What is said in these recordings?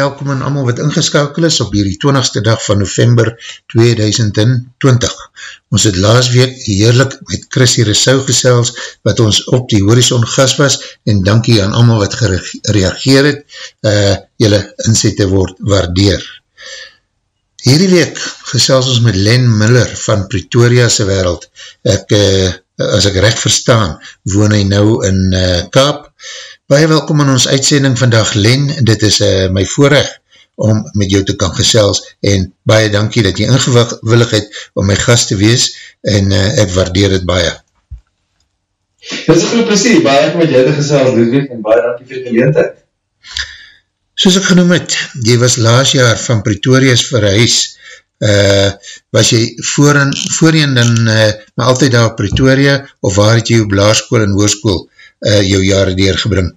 welkom aan allemaal wat ingeskakel is op hierdie 20ste dag van november 2020. Ons het laas week heerlik met Chrissy Rissou gesels wat ons op die horizon gas was en dankie aan allemaal wat gereageer het. Uh, Julle inzette word waardeer. Hierdie week gesels ons met Len Miller van Pretoria'se wereld. Ek, uh, as ek recht verstaan, woon hy nou in uh, Kaap Baie welkom aan ons uitsending vandag Len, dit is uh, my voorrecht om met jou te kan gesels en baie dankie dat jy ingewillig het om my gast te wees en uh, ek waardeer het baie. Dit is goed plezier, baie ek met jou te gesels Ludwig en baie dankie vir die geleentheid. Soos ek genoem het, jy was laas jaar van Pretoria's verhuis, uh, was jy voorin, voorin dan uh, maar altyd daar Pretoria of waar het jy op laarskool en hoerskool uh, jou jare deurgebring?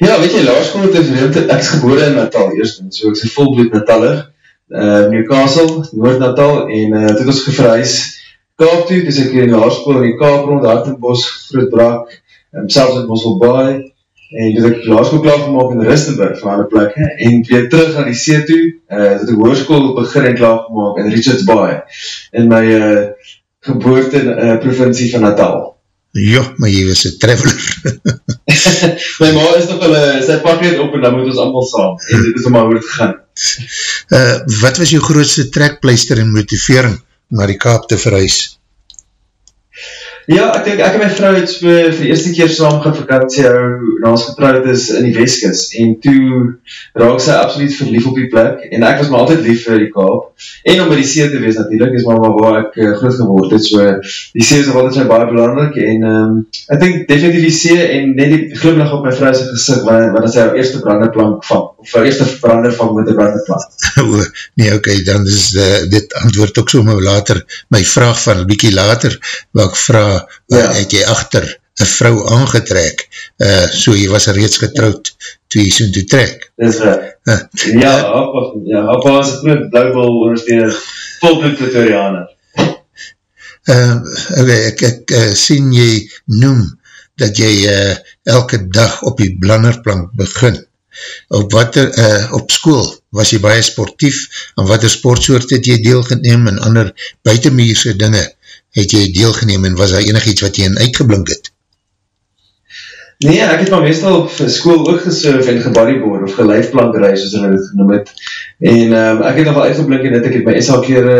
Ja, weet jy, laarskool het is vreemd, ek is geboren in Natal eerst, so ek is volbloed Natalig, uh, Newcastle, Noord-Natal, en uh, was ek gevreis Kaap toe, dus ek in laarskool in die Kaap rond, Hartenbos, Grootbrak, um, selfs in Mosselbaai, en toen ek laarskool klaar gemaakt in Ristenburg, van alle plekke, en weer terug naar die see toe, uh, toen ek hoorskool begin en klaar gemaakt in Richards Bay, in my uh, geboorte uh, provincie van Natal. Jo, maar jy was een traveler. my ma is nog hulle, sy pak net op en dan moet ons allemaal saam. En dit is om maar hoe het gegaan. Uh, wat was jou grootste trekpleister en motivering na die kaap te verhuis? Ja, ek denk, ek en my vrou het vir, vir die eerste keer saam gaan vakantie hou, na ons getrouwd is in die Westkis, en toe raak sy absoluut verlief op die plek, en ek was maar altyd lief vir die kaap, en om by die see te wees natuurlijk, is maar, waar ek uh, groot geword het, so die see is nog altijd baie belangrijk, en um, ek denk definitief die see, en net die glimlach op my vrou sy gezicht, wanneer, wanneer sy haar eerste branderplank van, of haar eerste brander van met die branderplank. nee, okay, dan is uh, dit antwoord ook so maar later, my vraag van een bykie later, wat ek vraag, ja. het jy achter een vrou aangetrek, uh, so jy was reeds getrouwd toe jy soon toe trek. Dis uh, uh, ja, Appa ja, was het met blauwbal ondersteuner, volbloed Pretorianer. Uh, okay, ek, ek uh, sien jy noem dat jy uh, elke dag op die blannerplank begin. Op, wat uh, op school was jy baie sportief, en wat er sportsoort het jy deelgeneem en ander buitenmeerse dinge het jy deelgeneem en was daar enig iets wat jy in uitgeblink het? Nee, ek het maar meestal op school ook gesurf en gebodyboard of gelijfplankreis, soos hulle het genoem het. En um, ek het nog wel uitgeblink en dit, ek het my SA kere,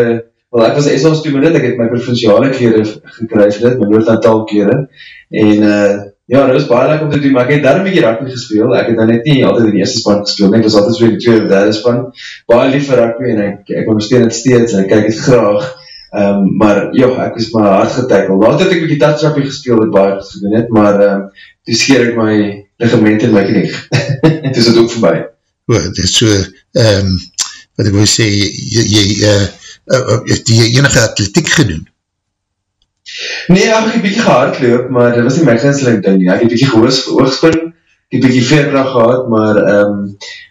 wel ek was SA student, ek het my provinciale kere gekryf dit, my Noord-Natal kere. En uh, ja, dit was baie leuk om te doen, maar ek het daar een beetje rugby gespeel, ek het dan net nie altijd in die eerste span gespeel, ek was altijd so in die tweede of derde span, baie lief vir rugby en ek, ek ondersteun het steeds en ek kyk het graag. Um, maar ja, ek is maar hard getekkel. Laat het ek met die touchrappie gespeel het, baie gedoen het, maar um, toe scheer ek my ligament in my knie. en toe is het ook voorbij. O, dit is so, um, wat ek wil sê, jy, jy uh, uh, het jy enige atletiek gedoen? Nee, ek het een beetje gehardloop, maar dit was nie my ginsling ding. Ek het een beetje gehoogspin, ek het bykie veerkracht gehad, maar um,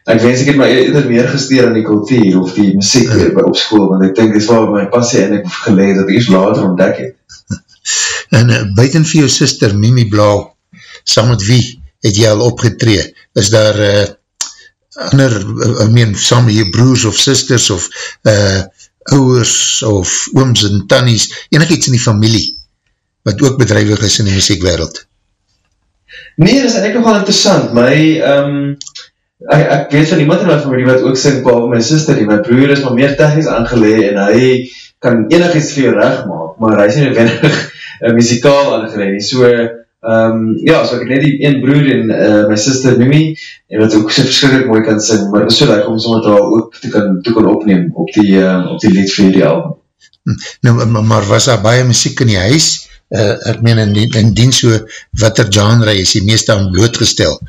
ek wens ek het my eerder meer gesteer aan die kultuur of die muziek ja. op school, want ek denk dit is waar my passie en ek geleid dat ek eerst later ontdek het. En uh, buiten vir jou sister Mimi Blau, saam met wie het jy al opgetree? Is daar uh, ander, uh, I meen, saam met jou broers of sisters of uh, ouwers of ooms en tannies, enig iets in die familie, wat ook bedrijwig is in die muziekwereld? Nee, dit is eigenlijk nogal interessant. My, um, ek, ek weet van iemand in my familie wat ook sing, behalve my sister, die my broer is maar meer technisch aangeleid en hy kan enig iets vir jou recht maak, maar hy is nie weinig uh, muzikaal aangeleid. So, um, ja, so ek het net die een broer en uh, my sister Mimi, en wat ook so verschrikkelijk mooi kan sing, maar so leuk om sommer daar ook te kan, te kan opneem op die, uh, op die lied vir die album. Hm, nou, maar was daar baie muziek in die huis? Uh, ek meen in, in dien so wat er genre is die meeste aan blootgestel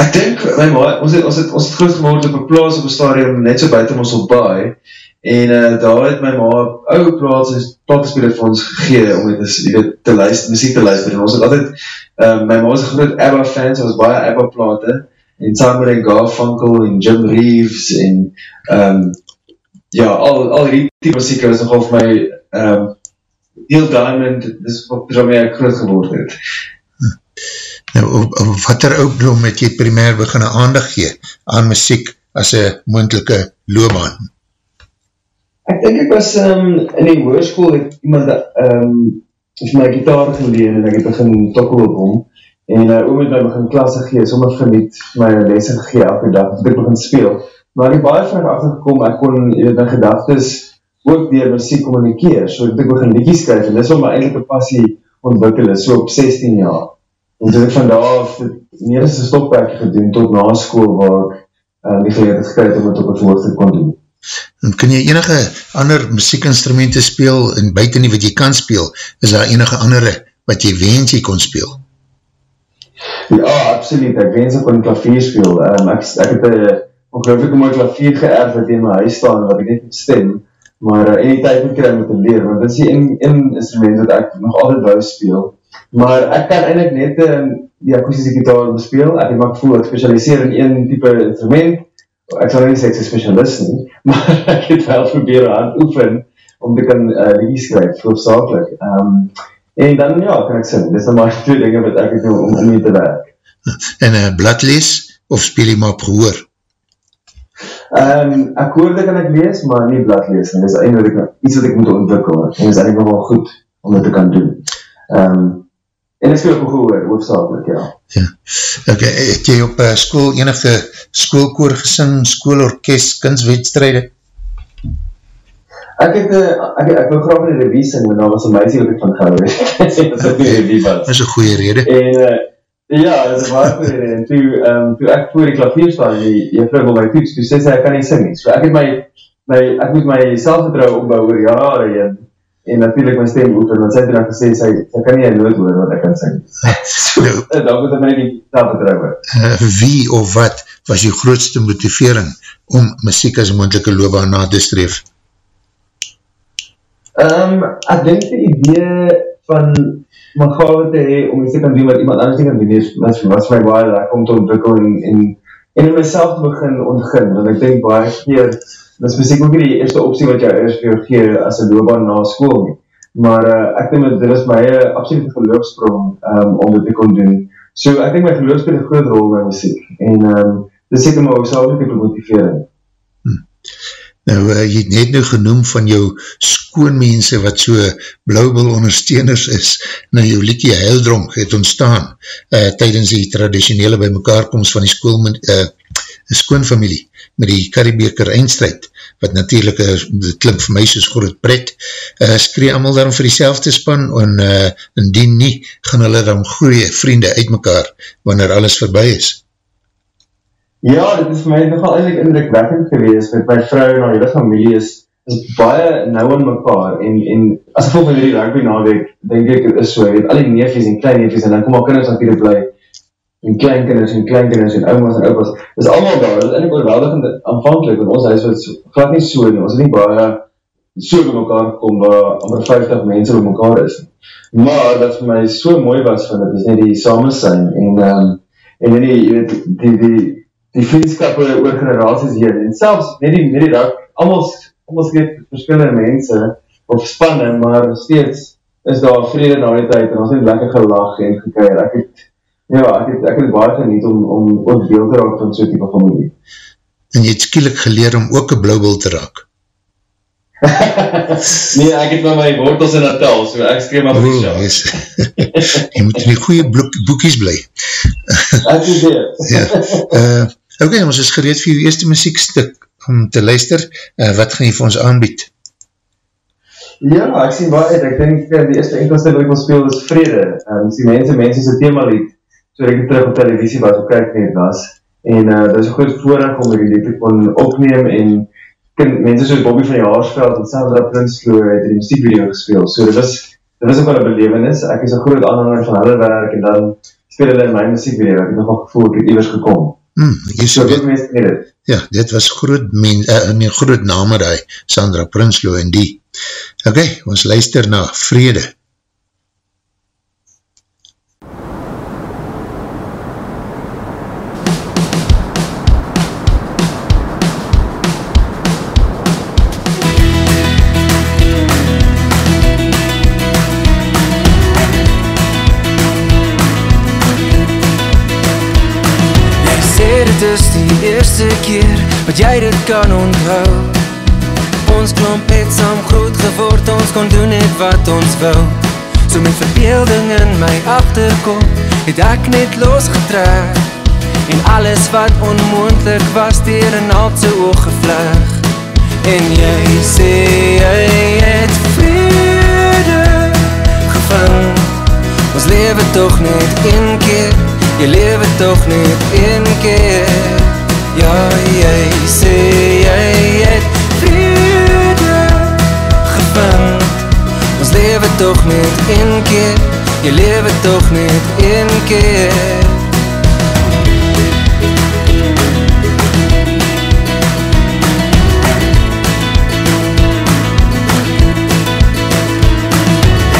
ek denk my ma, ons het, ons het, ons het groot gemaakt op een plaas op een stadium net so buiten ons op baie En uh, daar het my ma ou plaas is platespeler vir ons gegee om jy weet te luister, musiek te luister. En ons het altyd uh, my ma was 'n groot ABBA fan, so ons baie ABBA plate en saam met Garfunkel en Jim Reeves en um, ja, al al hierdie tipe musiek was nogal vir my um, Neil Diamond, dis wat waarmee ek groot geword het. Nou, wat er ook doen met jy primair begin aandag gee aan muziek as een moendelike loopbaan? Ek denk ek was um, in die hoerskoel het iemand um, is my gitaar geleer en ek het begin tokkel op hom en uh, oom het my begin klasse gee, sommer verniet my lesse gegee elke dag, het ek begin speel. Maar ek het baie vraag achtergekom, ek kon in my gedagtes ook dier muziek communikeer, so ek begin liedjes skryf en dis wat my eindelike passie ontwikkel is, so op 16 jaar. En toen ek vandaag meer as een stopwerk gedoen tot na school waar ek uh, die geleerde gekryt om het op het woord te kon doen. En kun jy enige ander muziekinstrumenten speel en buiten nie wat jy kan speel, is daar enige andere wat jy wens jy kon speel? Ja, absoluut. Ek wens ek kon klavier speel. Um, ek, ek het een ongelooflijk om een klavier geërf wat in my huis staan wat ek net stem, maar uh, in die tijd moet kry om te leer, want dit is die een instrument wat ek nog altijd wou speel. Maar ek kan eindelijk net um, die akoestische gitaar bespeel. Ek het maar gevoel, ek specialiseer in een type instrument. Ek sal nie sê ek is specialist nie, maar ek het wel probeer aan oefen om te kan uh, liedjes skryf, hoofdzakelijk. Um, en dan ja, kan ek sê, dit is dan maar twee dinge wat ek het om, mee te werk. En een uh, bladlees of speel jy maar op gehoor? Um, ek hoorde kan ek lees, maar nie bladlees. Dit is eindelijk iets wat ek moet ontwikkel. En dit is eindelijk wel goed om dit te kan doen. Um, En ek speel op gehoor, hoofdzakelijk, ja. Ja, ok, het jy op uh, school enige schoolkoor gesing, schoolorkest, kunstwedstrijde? Ek het, uh, ek, ek wil graag in die revie sing, maar daar was een meisje wat ek van gehou het. dat is een goeie revie was. Dat is een goeie rede. En, uh, ja, dat is waar goeie rede. En toe, um, toe ek voor die klavier staan, die, vrou wil my toets, toe sê sy, ek kan nie sing nie. So ek het my, my ek moet my selfvertrouwe opbouw oor jare en en natuurlijk my stem oefen, want sy het dan gesê, sy, sy kan nie een nood hoor wat ek kan sing. so, nou, dan moet ek my nie selfvertrouwe. Uh, wie of wat was die grootste motivering om muziek as moendelike loopbaan na te streef? Um, ek denk die idee van my gave te hee om iets te kan doen wat iemand anders nie kan doen, is, is, was my baie lekker om te ontwikkel en, en, en in myself te begin ontgin, want ek denk baie keer dit is misschien ook nie die eerste optie wat jou eerst vir jou gee as een loopbaan na school nie. Maar uh, ek denk, dit is my uh, absolute geloofsprong um, om dit te kon doen. So ek denk my geloof speel een groot rol by muziek. En um, dit sê my oorsaallijke motivering. Nou, uh, jy het net nou genoem van jou skoonmense wat so blauwbel ondersteuners is, nou jou liekie heildronk het ontstaan uh, tydens die traditionele by mekaarkomst van die school, uh, skoonfamilie met die Karibeker eindstrijd, wat natuurlijk, uh, dit klink vir my soos groot pret, uh, skree allemaal daarom vir die selfde span, en uh, indien nie, gaan hulle dan goeie vriende uit mekaar, wanneer alles voorbij is. Ja, dit is my nogal eindelijk indrukwekkend gewees, met my vrou en haar hele familie is, is baie nou in mekaar, en, en as ek volg van die rugby naweek, denk ek, is so, weet, al die neefjes en klein neefjes, en dan kom al kinders natuurlijk blij, en kleinkinders en kleinkinders en oumas en oupas, is allemaal daar, dit is eindelijk oorweldigend aanvankelijk, want ons huis was glad nie so nie, ons het nie baie so by mekaar gekom, waar amper 50 mense by mekaar is. Maar wat vir my so mooi was van dit, is net die samensyn, en, um, en die, die, die, die, die vriendskap oor generaties hier, en selfs, net die, net die rak, allemaal, allemaal skreef verskillende mense, of spanne, maar steeds is daar vrede na die tijd, en ons het lekker gelag en gekeir, ek het, Ja, ek het, ek het baie geniet om, om ook deel te raak van so'n type familie. En jy het skielik geleer om ook een blauwbel te raak? nee, ek het met my wortels in Natal, so ek skreef maar vir jou. Yes. jy moet in die goeie boekies bly. ek is dit. ja. Uh, ok, ons is gereed vir jou eerste muziekstuk om te luister. Uh, wat gaan jy vir ons aanbied? Ja, ek sien waar uit. Ek denk die eerste enkelste wat ek wil speel is vrede. Um, die mense, mense is een thema lied so ek terug op televisie was, op kijk net was, en uh, dit is een goed voorrecht om die te kon opneem, en kind, mense soos Bobby van die Haarsveld, en Sandra Prinsloo, het die muziekvideo gespeel, so dit was, dit was ook wel een belevenis, ek is een groot aanhanger van hulle werk, en dan speel hulle in my muziekvideo, ek het nogal gevoel, ek het gekom. Hmm, so, dit, dit. Ja, dit was groot, men, uh, men, groot name daar, Sandra Prinsloo en die. Ok, ons luister na Vrede. Wat jy dit kan onthou Ons klomp het saam groot geword, ons kon doen het wat ons wou So met verbeelding in my achterkop, het ek net losgetrek. En alles wat onmoendlik was, dier in al sy oog gevleg En jy sê jy het vrede gevind. Ons lewe toch net een keer, jy lewe toch net een keer Ja, jy sê jy het vrede gevind. Ons lewe toch net een keer Jy lewe toch net een keer.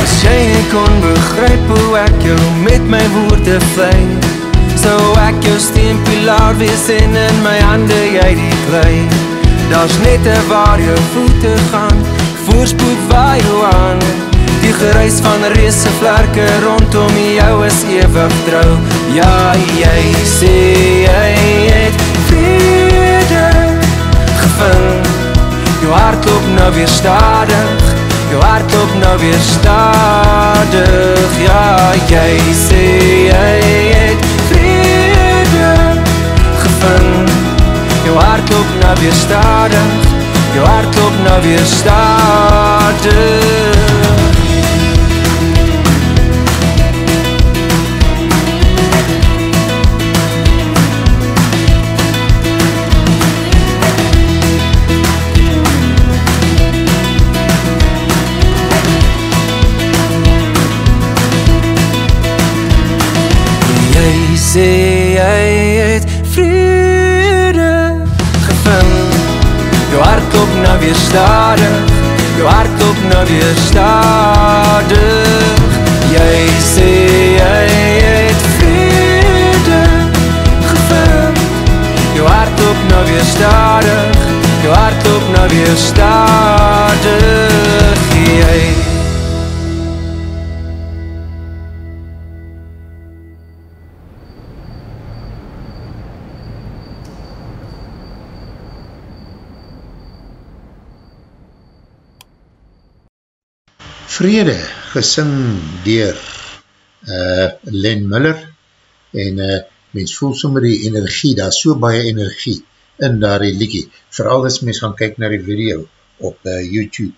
As jy kon begryp hoe ek jou met my woorde vijf Sou ek jou steenpilaar wees en in my hande jy die klei Daar's net waar jou voete gaan Voorspoed waai jou aan Die gereis van reese vlerke rondom jou is ewig trouw Ja, jy sê jy het vrede gevind. Jou hart loop nou weer stadig Jou hart loop nou weer stadig. Ja, jy sê jy weer stadig Jou hart loop nou weer stadig weer stadig Jou hart klop nou weer stadig. Jy sê jy het vrede gevind. Jou hart klop nou weer stadig Jou hart klop nou weer stadig. Jy Vrede, gesing dier uh, Len Miller en uh, mens voel sommer die energie, daar so baie energie in daar die liekie, vooral as mens gaan kyk na die video op uh, YouTube.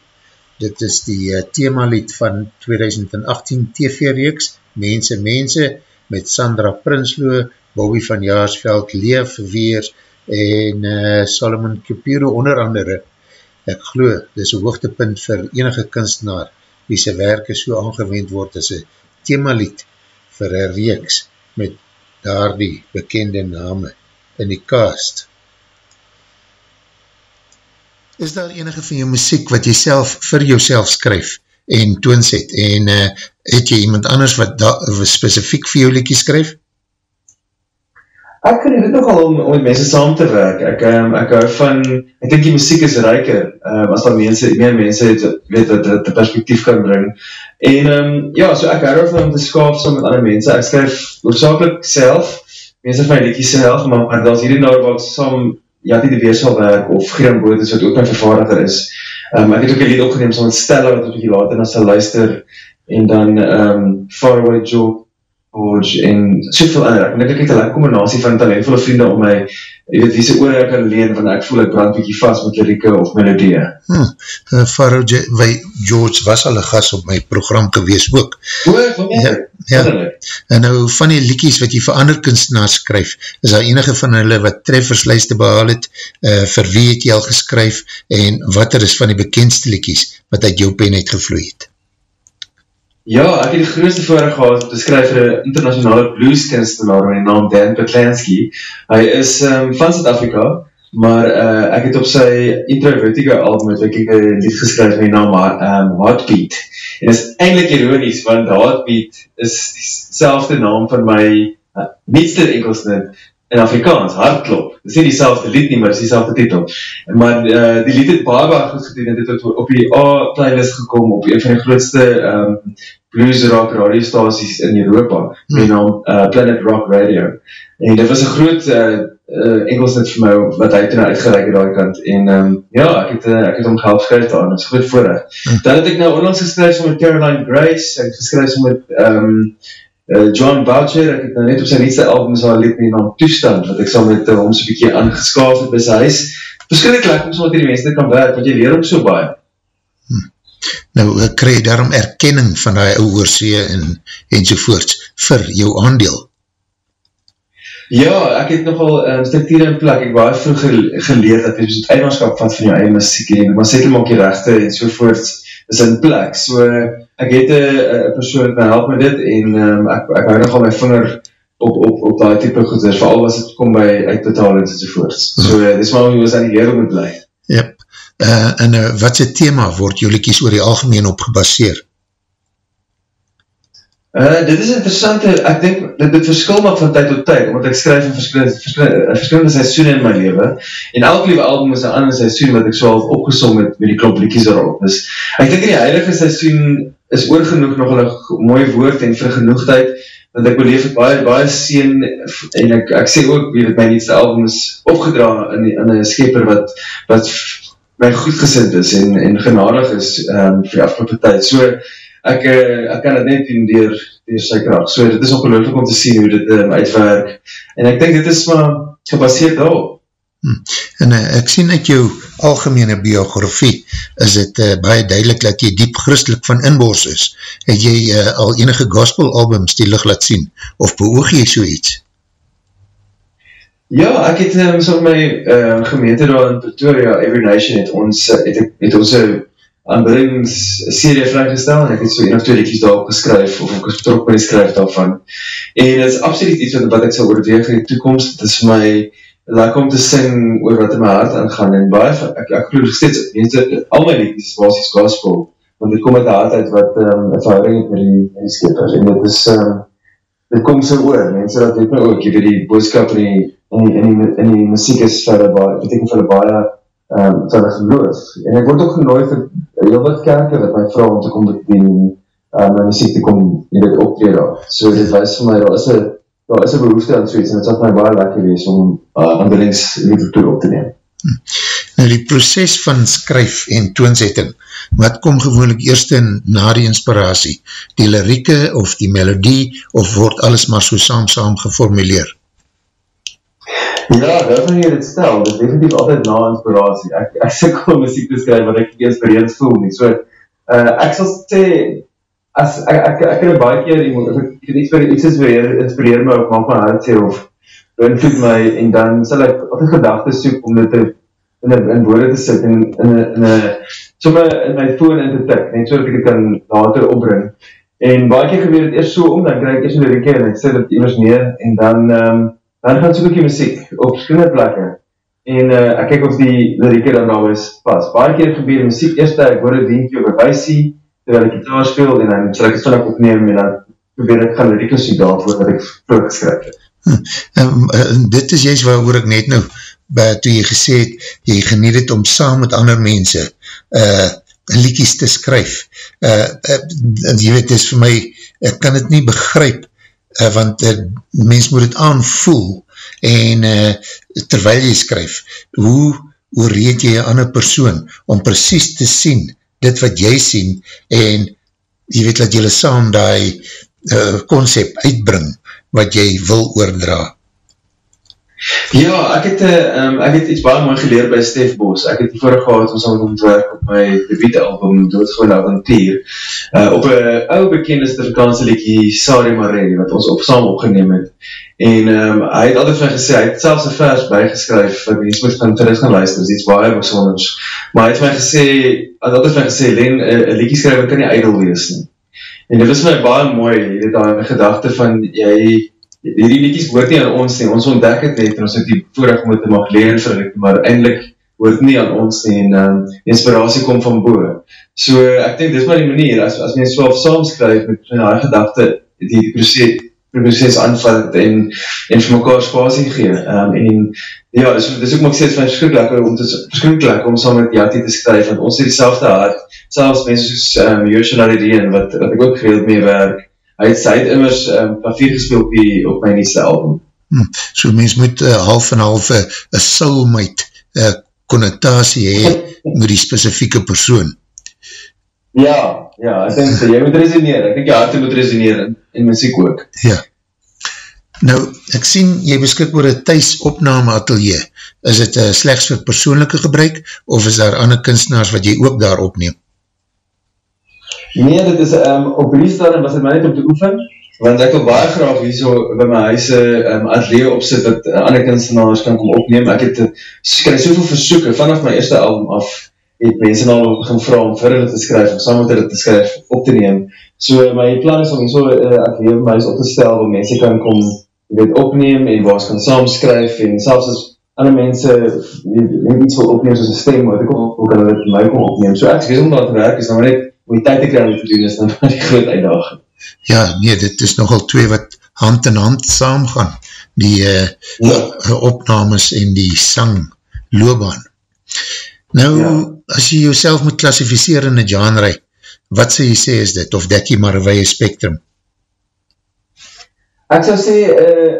Dit is die uh, themalied van 2018 TV-reeks, Mense Mense, met Sandra Prinsloo, Bobby van Jaarsveld, Leef Weers en uh, Solomon Kupiro onder andere. Ek glo, dit is een hoogtepunt vir enige kunstenaar wie sy werke so aangewend word as een themalied vir een reeks met daar die bekende name in die cast. Is daar enige van jou muziek wat jy self vir jouself skryf en toonset en uh, het jy iemand anders wat da, specifiek vir jou liekie skryf? Ek kan dit nogal om, met mense saam te werk. Ek, um, ek hou van, ek denk die muziek is rijker, um, as dat mense, meer mense het, weet wat dit die perspektief kan bring. En um, ja, so ek hou van om te skaaf saam met ander mense. Ek skryf oorzakelijk self, mense van my liedje self, maar, maar dat is hierdie nou wat saam, ja, die die weersal werk, of Graham Boot is, wat ook my vervaardiger is. Um, ek het ook een lied opgeneem, saam met Stella, wat hier later na sy luister, en dan um, Faraway Joe, George en soveel ander. Ek dink ek het 'n lekker kombinasie van talentvolle vriende om my jy weet wie se ore ek kan leen want ek voel ek brand bietjie vas met lirieke of melodieë. Hmm. Uh, Pharaoh George was al 'n gas op my program gewees ook. O. Ja. Ja. En nou van die liedjies wat jy vir ander kunstenaars skryf, is daar enige van hulle wat trefferslijste behaal het, uh, vir wie het jy al geskryf en wat er is van die bekendste liedjies wat uit jou pen uitgevloeid het? Ja, ek het die grootste voorrecht gehad te skryf vir een internationale blueskunstenaar met die naam Dan Petlansky. Hy is um, van Zuid-Afrika, maar uh, ek het op sy Intro Vertigo album het ek een lied geskryf met die naam um, Heartbeat. En is eindelijk ironisch, want Heartbeat is die selfde naam van my uh, nietste enkelsnit in Afrikaans, Hartklop. Dit is nie die selfde lied nie, maar dit is die selfde titel. Maar uh, die lied het baie baie goed gedoen, en dit het op die A-playlist gekom, op een van die grootste um, blues rock radiostaties in Europa, hmm. met naam uh, Planet Rock Radio. En dit was een groot uh, uh, Engelsnit vir my, wat hy toen uitgereik het daar kant. En um, ja, ek het, uh, ek het om geld geskryf daar, en dit is goed voorrecht. Hmm. Dan het ek nou onlangs geskryf met Caroline Grace, ek het geskryf met... Um, uh, John Boucher, ek het nou net op sy nietste album so lied met naam Toestand, wat ek sal met uh, hom so'n bykie aangeskaaf het by sy huis. Verskillik lekker om so wat die mense kan werk, want jy leer ook so baie. Hm. Nou, ek krij daarom erkenning van die ou oorsee en enzovoorts vir jou aandeel. Ja, ek het nogal um, structuur in plek, ek baie vroeg geleerd dat jy het eindmanskap vat van jou eie muziek en maar seker maak jy rechte en sovoorts is in plek. So ek het een persoon wat help met dit en um, ek, ek hou nogal my vinger op, op, op die type goeders, vooral as het kom by uitbetaling en. So uh, dis maar hoe jy aan die leer moet bly. Yep. Uh, en uh, wat is thema word jullie kies oor die algemeen op gebaseer? Uh, dit is interessant, ek denk dat dit verskil maak van tyd tot tyd, omdat ek skryf in verskillende, verskillende, verskillende seisoene in my leven, en elke liewe album is een ander seisoen wat ek so al opgesom met, met die klop liekies erop. Dus ek denk in die heilige seisoen is oorgenoeg nog een mooi woord en vergenoegdheid, want ek beleef het baie, baie sien, en ek, ek sê ook, weet het my nietste album is opgedra in, in een skeper wat, wat my goedgesind is en, en genadig is um, vir die afgelopen tyd. So, ek, uh, ek kan het net doen dier, dier sy kracht. So dit is ongelooflik om te sien hoe dit um, uitwerk. En ek denk dit is maar gebaseerd daarop. Hmm. En uh, ek sien uit jou algemene biografie, is het uh, baie duidelik dat jy diep christelik van inbors is. Het jy uh, al enige gospel albums die licht laat sien? Of beoog jy so iets? Ja, ek het um, so my uh, gemeente daar in Pretoria, Every Nation, het ons, het, het, ons aanbiddings serie vrygestel en ek het so een of twee liedjes daarop geskryf of ek betrok by die skryf daarvan en het is absoluut iets wat, wat ek sal oorweeg in die toekomst het is my lekker om te sing oor wat in my hart aangaan en baie van, ek, ek geloof steeds mense, al my liedjes was die gospel want dit kom uit die hart uit wat um, een verhouding het met die, die skepers en dit is um, dit kom so oor mense dat weet my ook, jy weet die boodskap in die, in die, in die, in die muziek is vir hulle baie, beteken vir hulle baie um, vir hulle geloof en ek word ook genooi vir heel wat kerke wat my vrou om te kom bedien, um, my muziek te kom, jy weet, optreden daar. So dit wees vir my, daar is een, daar is een behoefte aan soeits, en het sal my baie lekker wees om uh, liefde op te neem. Hm. Nou die proces van skryf en toonzetting, wat kom gewoonlik eerst in na die inspiratie? Die lirieke of die melodie, of word alles maar so saam saam geformuleer? Ja, dat van jy dit stel, dit is definitief altijd na inspiratie. Ek, ek sikkel muziek te skryf wat ek geïnspireerd voel nie. So, uh, ek sal sê, as, ek, ek, ek kan baie keer iemand, ek iets vir iets inspireer, inspireer my, of maak my hart sê, of beïnvloed my, en dan sal ek altijd gedachte soek om dit te, in, in woorde te sit, en in, in, in, so my, in my phone in te tik, net so dat ek dit kan later opbring. En baie keer gebeur het eerst so om, dan krijg ek eerst een lirieke, en ek sit het immers neer, en dan, um, dan gaan soek ek die muziek op verskillende plekke en uh, ek kyk of die lirieke dan nou is pas. Baie keer gebeur die muziek eerst ek hoor het dienkie op een weisie terwijl ek gitaar speel en dan sal ek het vanaf opneem en dan probeer ek gaan lirieke soek daarvoor wat ek vroeg geskryf het. Hm, um, dit is juist waar ek net nou by, toe jy gesê het, jy geniet het om saam met ander mense uh, liedjes te skryf. Uh, uh, jy weet, is vir my, ek kan het nie begryp uh, want uh, mens moet het aanvoel en uh, terwyl jy skryf, hoe, hoe reed jy een ander persoon om precies te sien dit wat jy sien en jy weet dat jy saam die concept uh, uitbring wat jy wil oordra. Ja, ek het, um, ek het iets baie mooi geleer by Stef Bos. Ek het die vorige gehad om saam ontwerp op my debiete album Doodgewone Avontuur uh, op een oude bekende Afrikaanse liedje Sari Marie wat ons op saam opgeneem het. En um, hy het altijd van gesê, hy het selfs een vers bijgeskryf wat mens moet van dit gaan luister, is iets baie besonders. Maar hy het van gesê, hy het altijd van gesê, Len, een liedje skryf kan nie ijdel wees nie. En dit is my baie mooi, jy weet, daar gedachte van, jy, hierdie liedjes hoort nie aan ons nie, ons ontdek het net, en ons het die voorrecht moet mag leren vir hulle, maar eindelijk hoort nie aan ons nie, en um, inspiratie kom van boe. So, ek denk, dit is maar die manier, as, as mens so saamskryf met my haar gedachte, die proces, proces aanvat en, en vir mekaar spasie gee. Um, en ja, dis, dis ook maar steeds van verskrikkelijk om te verskrikkelijk om saam met Jati te skryf, want ons het die selfde hart, selfs mense soos um, Joosje Naridien, wat, wat ek ook gereeld mee werk, hy het, hy het immers um, klavier gespeeld op, die, op my nieuwste album. Hm, so mens moet uh, half en half een uh, soulmate uh, connotatie hee met die specifieke persoon. Ja, ja, ek denk so, jy moet resoneer, ek denk jy harte moet resoneer in, in muziek ook. Ja. Nou, ek sien, jy beskik oor een thuis opname atelier. Is het uh, slechts vir persoonlijke gebruik, of is daar ander kunstenaars wat jy ook daar opneem? Nee, dit is um, op die stadium was het my net om te oefen, want ek wil baie graag hier so by my huise um, atelier opzit, wat uh, ander kunstenaars kan kom opneem. Ek het, ek het soveel versoeken, vanaf my eerste album af, het mense nou begin vraag om vir hulle te skryf, om saam met hulle te skryf, op te neem. So my plan is om hier so uh, atelier by my huis op te stel, waar mense kan kom weet, opneem, en waar ze kan saam skryf, en selfs as ander mense net iets wil opneem, soos een stem, wat ek ook, ook kan hulle my kom opneem. So ek is om daar te werk, is dan net om die tyd te kry om te doen, is dan die groot uitdaging. Ja, nee, dit is nogal twee wat hand in hand saam gaan, die uh, ja. opnames en die sang loopbaan. Nou, ja. as jy jouself moet klassificeer in een genre, wat sê jy sê is dit, of dek jy maar een weie spectrum? Ek sal sê, uh,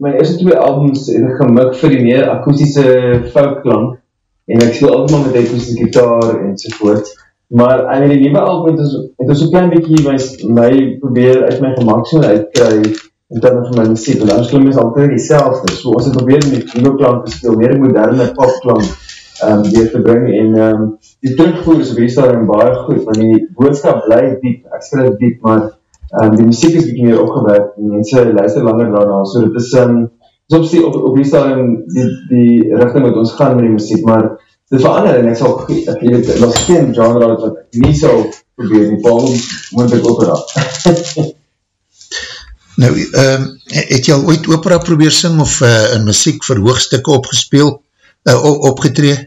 my eerste twee albums het ek gemik vir die meer akoestische folkklank, en ek speel altijd maar met die akoestische gitaar en sovoort, Maar en die nieuwe album het is, het is so klein beetje my, my probeer uit my gemak so uitkry in termen van my muziek, want anders klim is altijd die selfde. So ons het probeer met nieuwe klank te speel, meer moderne popklank um, weer te bring en um, die terugvoer is op die stadium baie goed, want die boodskap bly diep, ek skryf diep, maar um, die muziek is bieke meer opgewerkt en mense luister langer daarna, so dit is um, soms die, op, op die stadium die, die richting wat ons gaan met die muziek, maar dit verander en ek sal, ek weet, was geen genre wat ek nie sal probeer nie, waarom moet ek opera? nou, um, het jy al ooit opera probeer sing of uh, in muziek vir hoogstukke opgespeel, uh, opgetree?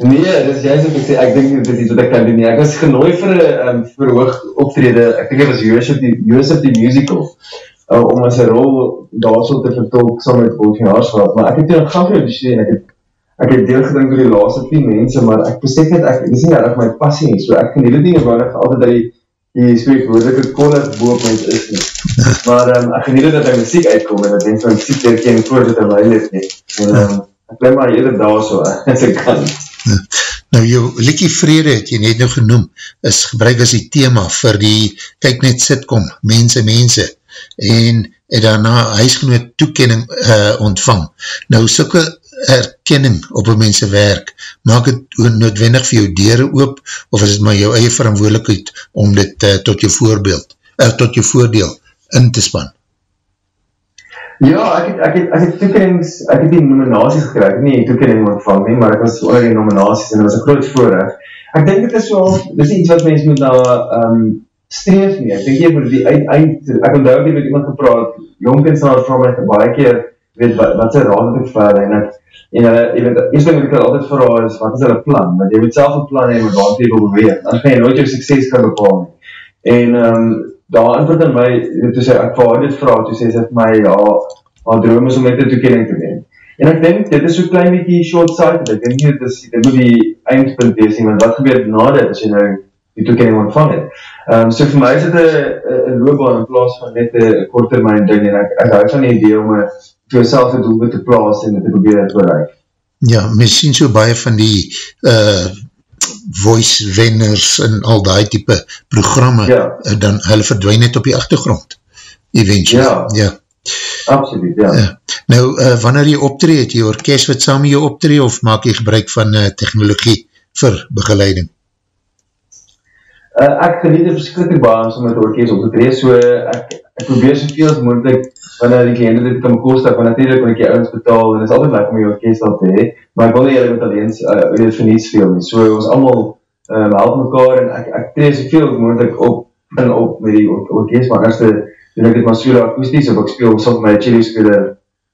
Nee, dit is juist wat ek sê, ek denk dit is wat ek kan doen nie, ek was genooi vir, um, vir hoog optrede, ek denk het was Joseph die, Joseph die musical, uh, om as een rol daar so te vertolk, saam met Wolfie Haarsveld, maar ek het toen een gafje besteen, ek het ek het deel gedink vir die laaste 10 mense, maar ek besef net, ek, dit is nie erg my passie nie, so ek kan dinge waar ek altyd dat die, die spreekwoordelike koller boop my is nie. Maar um, ek geniet dat my muziek uitkom en dat mense my muziek herken voordat hy my leef nie. En um, ek blijf maar eerder daar so, as ek kan. Nou jou Likkie Vrede het jy net nou genoem, is gebruik as die thema vir die kyk net sitkom, mense, mense, en het daarna huisgenoot toekenning uh, ontvang. Nou soke erkenning op een mense werk, maak het noodwendig vir jou dere oop, of is het maar jou eie verantwoordelikheid om dit uh, tot jou voorbeeld, uh, tot jou voordeel in te span? Ja, ek het, ek het, ek het toekennings, ek het die nominaties gekryk, nie die toekenning ontvang nie, maar ek was onder die nominaties en dit was een groot voorrecht. Ek denk het is so, dit is iets wat mens moet na um, streef nie, ek denk jy moet die eind, eind ek onthou die met iemand gepraat, jongkens het vraag my baie keer, weet wat, wat sy raad ek verder, en ek, En uh, jy weet, eerst ding wat ek altyd vraag is, wat is hulle plan? Want jy moet self een plan heen met wat jy wil beweeg. Dan kan jy nooit jou sukses kan bepaal nie. En um, daar antwoord in my, toe sê ek vir dit vraag, toe sê sy vir my, ja, haar droom is om met die toekening te neem. En ek denk, dit is so klein beetje short-sighted, ek denk nie, dit, is, dit moet die eindpunt wees nie, want wat gebeur na dit, as jy nou die toekening ontvang het. Um, so vir my is dit een loopbaan in plaas van net een korttermijn ding, en ek, ek hou van die idee om een vir jouself een doel te plaas en te probeer te bereik. Ja, mens sien so baie van die uh, voice wenners en al die type programme, ja. uh, dan hulle verdwijn net op die achtergrond, eventueel. Ja, ja. absoluut, ja. Uh, nou, uh, wanneer jy optree, het jy orkest wat saam jy optree, of maak jy gebruik van uh, technologie vir begeleiding? Uh, ek geniet het verskrikkelijk baie om met orkest op te tree, so ek, ek probeer soveel as moeilijk wanneer die kliënte dit kan bekostig, want natuurlijk kan ek jy ouwens betaal, en het is altijd lekker om jy orkest al te hee, maar ek wil nie jy met alleen uh, jy vir niets veel nie, so ons allemaal um, help mekaar, en ek, ek tree soveel moeilijk op ding op met die orkest, maar eerst doen ek dit maar so akoesties, of ek speel soms my chili speler,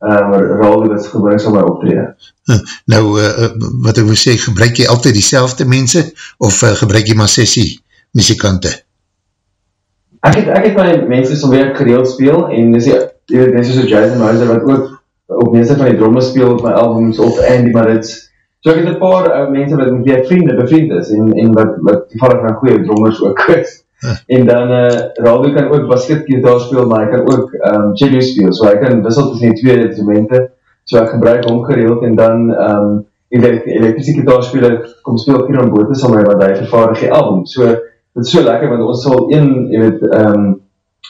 um, Raal die wat gebruik sal my optreden. Nou, uh, wat ek wil sê, gebruik jy altyd die selfde mense, of uh, gebruik jy maar sessie muzikante? Ek het, ek het my mense som weer gereeld speel, en dis die, die mense so Jason Mouser, wat ook op meeste van die dromme speel op my albums, of Andy Maritz, so ek het een paar uh, mense wat met wie ek vriende bevriend is, en, en wat, wat toevallig my goeie drommers ook is, En dan uh, eh, Raldo kan ook basketgitaar speel, maar hy kan ook um, cello speel. So hy kan wissel tussen die twee instrumente. So ek gebruik hom gereeld en dan um, en die elektrische gitaarspeler kom speel hier aan bote sal my wat hy vervaardig die album. So dit is so lekker want ons sal een, jy weet, um,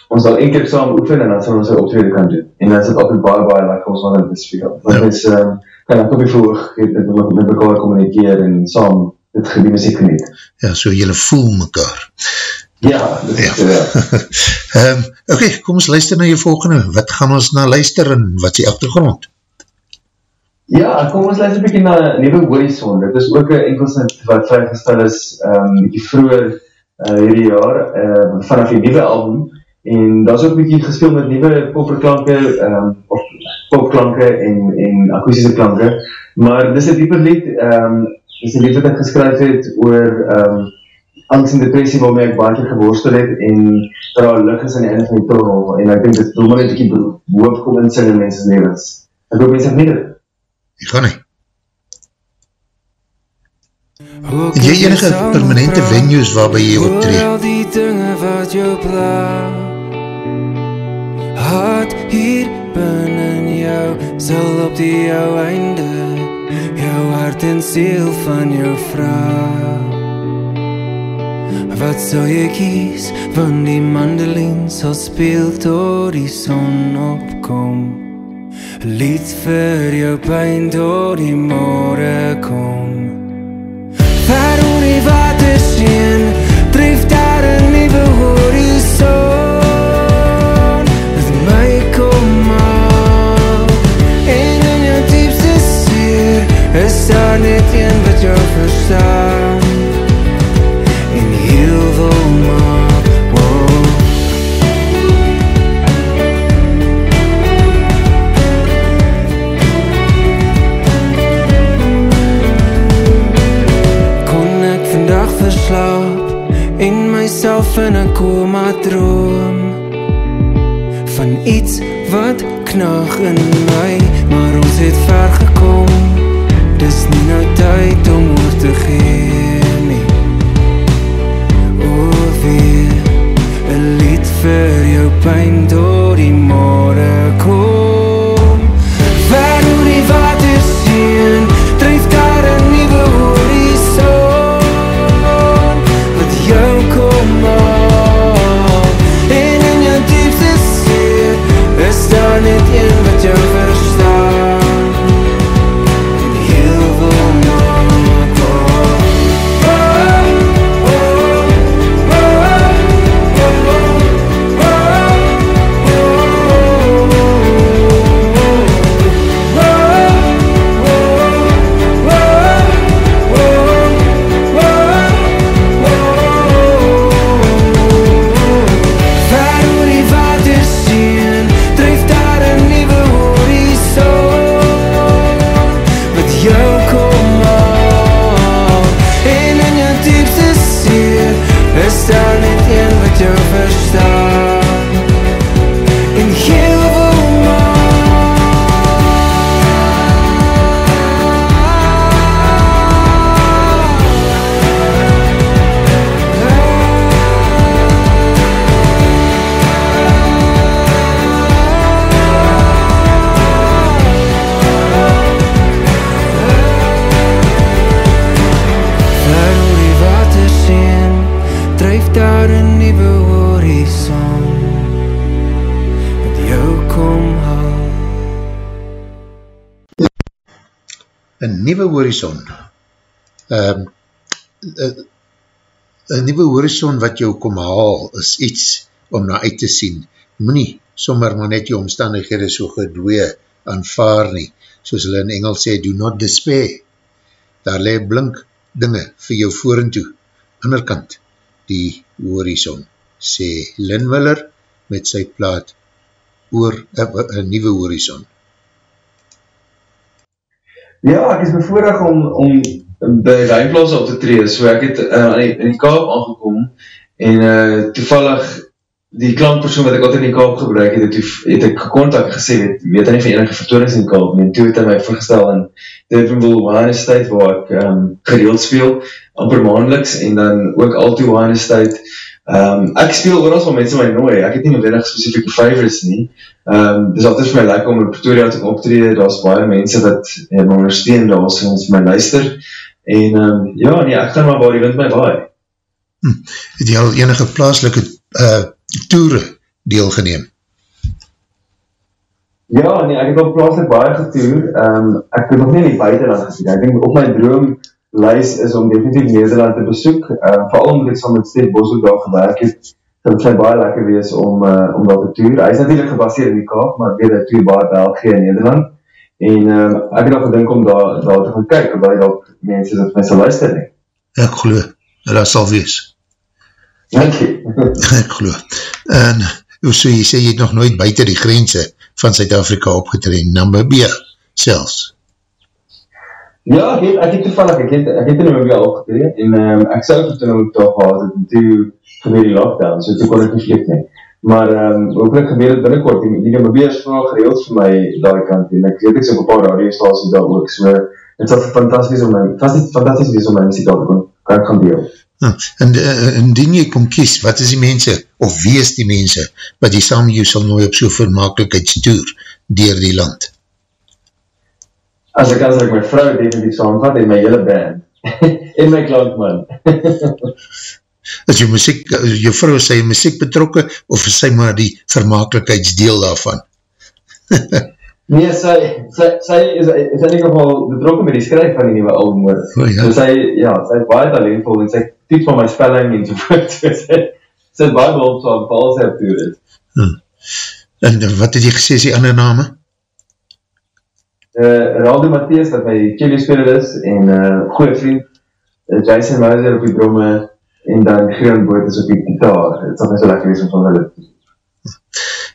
ons sal een keer saam oefen en dan sal ons een optrede kan doen. En dan is het altijd baie baie lekker ons wanneer dit speel. Want ja. is, um, kan ek op die vroeg met, met, met mekaar communikeer en saam dit gebied muziek geniet. Ja, so jylle voel mekaar. Ja, dit is ja. um, Oké, okay, kom ons luister na jou volgende. Wat gaan ons na luister en wat is die achtergrond? Ja, kom ons luister bykie na Nieuwe Horizon. Dit is ook een enkelsnit wat vrygestel is um, bykie vroeger uh, hierdie jaar uh, vanaf die nieuwe album. En dat is ook bykie gespeel met nieuwe popperklanke um, of popklanke en, en akoestische klanke. Maar dit is een dieper lied. Um, dit is een lied wat ek geskryf het oor... Um, angst en depressie waarmee ek baie geworstel het en daar al lig is in die einde van die tunnel en ek denk dit wil maar net een keer boop kom in sin in menses levens. Ek hoop mense nie dit. Ek gaan nie. Het jy enige permanente venues waarby jy optree? Al die dinge wat jou plaat Hart hier binnen. Jou sal op die jou einde jou hart en ziel van jou vraag. Wat sal jy kies van die mandelin sal speel tot die son opkom Lied vir jou pijn tot die môre kom Ver oor die water sien tref daar een nieuwe horizon is daar net een wat jou verstaan myself in 'n koma droom. Van iets wat knag in my maar ons het ver gekom dis nie nou tyd om oor te gee nie o wie 'n lied vir jou pyn deur die môre kom. Ver oor die water sien dryf daar 'n nuwe horison wat jou daar net een wat jou Een nieuwe horizon um, Een nieuwe horizon wat jou kom haal is iets om na uit te sien Moe nie sommer maar net jou omstandighede so gedwee aanvaar nie soos hulle in Engels sê, do not despair daar leid blink dinge vir jou voor en toe, anderkant die horizon. sê Lynn Willer met sy plaat oor een nieuwe horizon. Ja, ek is bevoorig om, om by Rijnplaas op te tree, so ek het uh, in die kaap aangekom en uh, toevallig die klankpersoon wat ek altijd in die kaap gebruik het, het, het ek gekontak gesê, weet, weet hy nie van enige vertoonings in die kaap, en toe het hy my voorgestel in Durbanville Johannes tyd, waar ek um, gereeld speel, amper maandeliks, en dan ook Alto Johannes tyd, um, ek speel oorals van mense my nooi, ek het nie nodig specifieke favorites nie, um, dis altijd vir my lekker om in Pretoria te optreden, daar is baie mense wat ja, my ondersteun, daar is ons my luister, en um, ja, nee, ek gaan maar waar die wind my waai. Hm, het jy al enige plaaslike uh, toere deelgeneem? Ja, nee, ek het op plaaslik baie getoer. Um, ek het nog nie in die buitenland gesien. Ek denk op my droomlijs is om definitief Nederland te besoek. Uh, vooral omdat ek saam met Steve Boshoek daar gewerk het, het sy baie lekker wees om, uh, om daar te toer. Hy is natuurlijk gebaseerd in die kaap, maar weet dat toer baie België en Nederland. En um, ek het al gedink om daar, daar te gaan kyk, omdat dat mense dat my sal luister nie. Ek geloof, dat sal wees. Dankie. Ek geloof. En, so jy sê, jy het nog nooit buiten die grense van Zuid-Afrika opgetreden, Namibia selfs. Ja, ek het, ek het toevallig, ek het, ek het in Namibia opgetreden, en um, ek het toen ook toch gehad, en toe gebeur die lockdown, so toe kon ek nie vlieg nie. Maar um, hopelijk gebeur het binnenkort, die, die is vooral gereeld vir my daar kant, en ek weet ek so op een paar radiostaties daar ook, so het sal fantastisch om my, fantastisch wees om my muziek daar te kon, kan ek gaan deel. Ah, en uh, indien jy kom kies, wat is die mense, of wie is die mense, wat jy saam jou sal nooi op so vermakelijkheidstoer dier die land? As ek as ek my vrou definitief saamvat, en my hele band, en my klankman. is jou muziek, jou vrou is sy muziek betrokke, of is sy maar die vermakelijkheidsdeel daarvan? Nee, sy, sy, sy is, is in ieder geval betrokken met die skryf van die nieuwe album. Oh, ja. So sy, ja, sy is baie talentvol en sy typ van my spelling en sovoort. So sy, sy is baie behulpzaam, vooral sy op toer is. Hmm. En wat het jy gesê, is die ander name? Uh, Raldo Matthias, wat my Kelly speler is, en uh, goeie vriend, uh, Jason Mauser op die bromme, en dan Green Boot is op die gitaar. Het sal my so lekker wees om van hulle te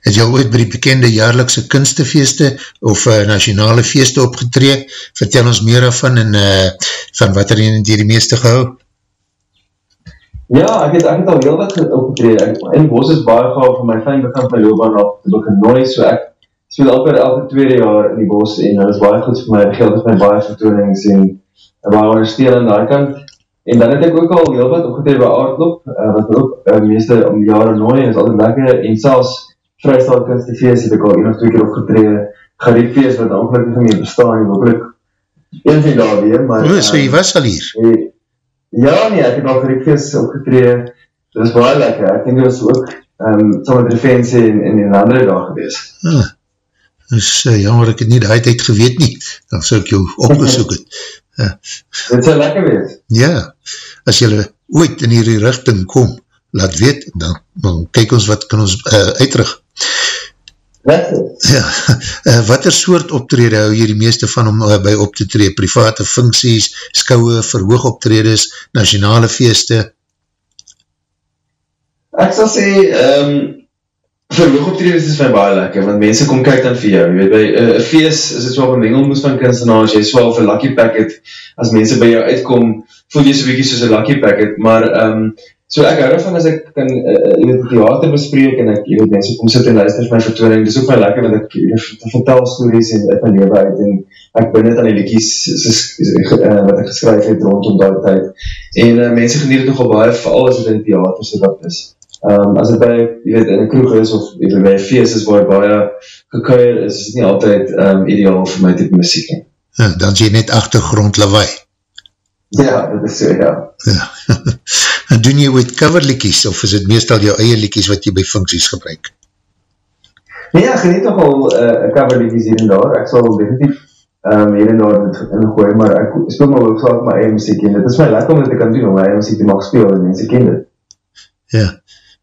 het jy ooit by die bekende jaarlikse kunstefeeste of uh, nationale feeste opgetree? Vertel ons meer af van en uh, van wat er in die, die meeste gehou? Ja, ek het, ek het al heel wat opgetree. In Bos is baie gehou van my fijn begin van loopbaan af te begin nooit, so ek speel elke, elke tweede jaar in die Bos en dat is baie goed vir my, geld is my baie vertoonings en, en baie ondersteun aan die kant. En dan het ek ook al heel wat opgetree by Aardloop, uh, wat ook uh, meeste om jare en is altijd lekker en selfs Vrystaat Kunstefeest het ek al een of twee keer opgetree, Gariefeest wat ongelukkig nie meer bestaan, en hopelijk een van daar weer, maar... O, so jy was al hier? Nee, ja, nee, ek het al Gariefeest opgetree, dit was baie lekker, ek denk dit was ook um, saam met Defensie en, en een andere dag gewees. Ah, dus uh, jammer, ek het nie die tijd geweet nie, dan sal ek jou opgesoek het. Uh, dit sal lekker wees. Ja, as jylle ooit in hierdie richting kom, laat weet, dan, dan kyk ons wat kan ons uh, uitrig. Ja, uh, wat er soort optrede hou hier die meeste van om uh, by op te tree? Private funksies, skouwe, verhoog optredes, nationale feeste? Ek sal sê, um, verhoog optredes is my baie lekker, want mense kom kyk dan vir jou. Je weet, by eh, een uh, feest is het so een mengelmoes van kunstenaars, jy wel vir lucky packet, as mense by jou uitkom, voel jy so bykie soos een lucky packet, maar um, So ek hou daarvan as ek kan uh, jy weet theater bespreek en ek jy weet mense kom sit en luister vir my vertoning. Dis ook baie lekker want ek jy weet vertel stories en uit my lewe uit en ek bin net aan die liedjies soos uh, wat ek geskryf het rondom daai tyd. En uh, mense geniet dit nogal baie veral as dit in theater se dat is. Ehm um, as dit by jy weet in 'n kroeg is of jy weet by 'n fees is waar baie gekuier is, is dit nie altyd ehm um, ideaal vir my tipe musiek nie. Ja, dan jy net agtergrond lawaai. Ja, dit is so, ja. ja. en doen jy ooit coverlikies, of is het meestal jou eie likies wat jy by funksies gebruik? Nee, ek geniet nogal uh, coverlikies hier en daar, ek sal definitief um, hier en daar ingooi, maar ek speel maar ook saak my eie muziek, en dit is my lekker om dit te kan doen, om my eie muziek te mag speel, en mense ken dit. Ja,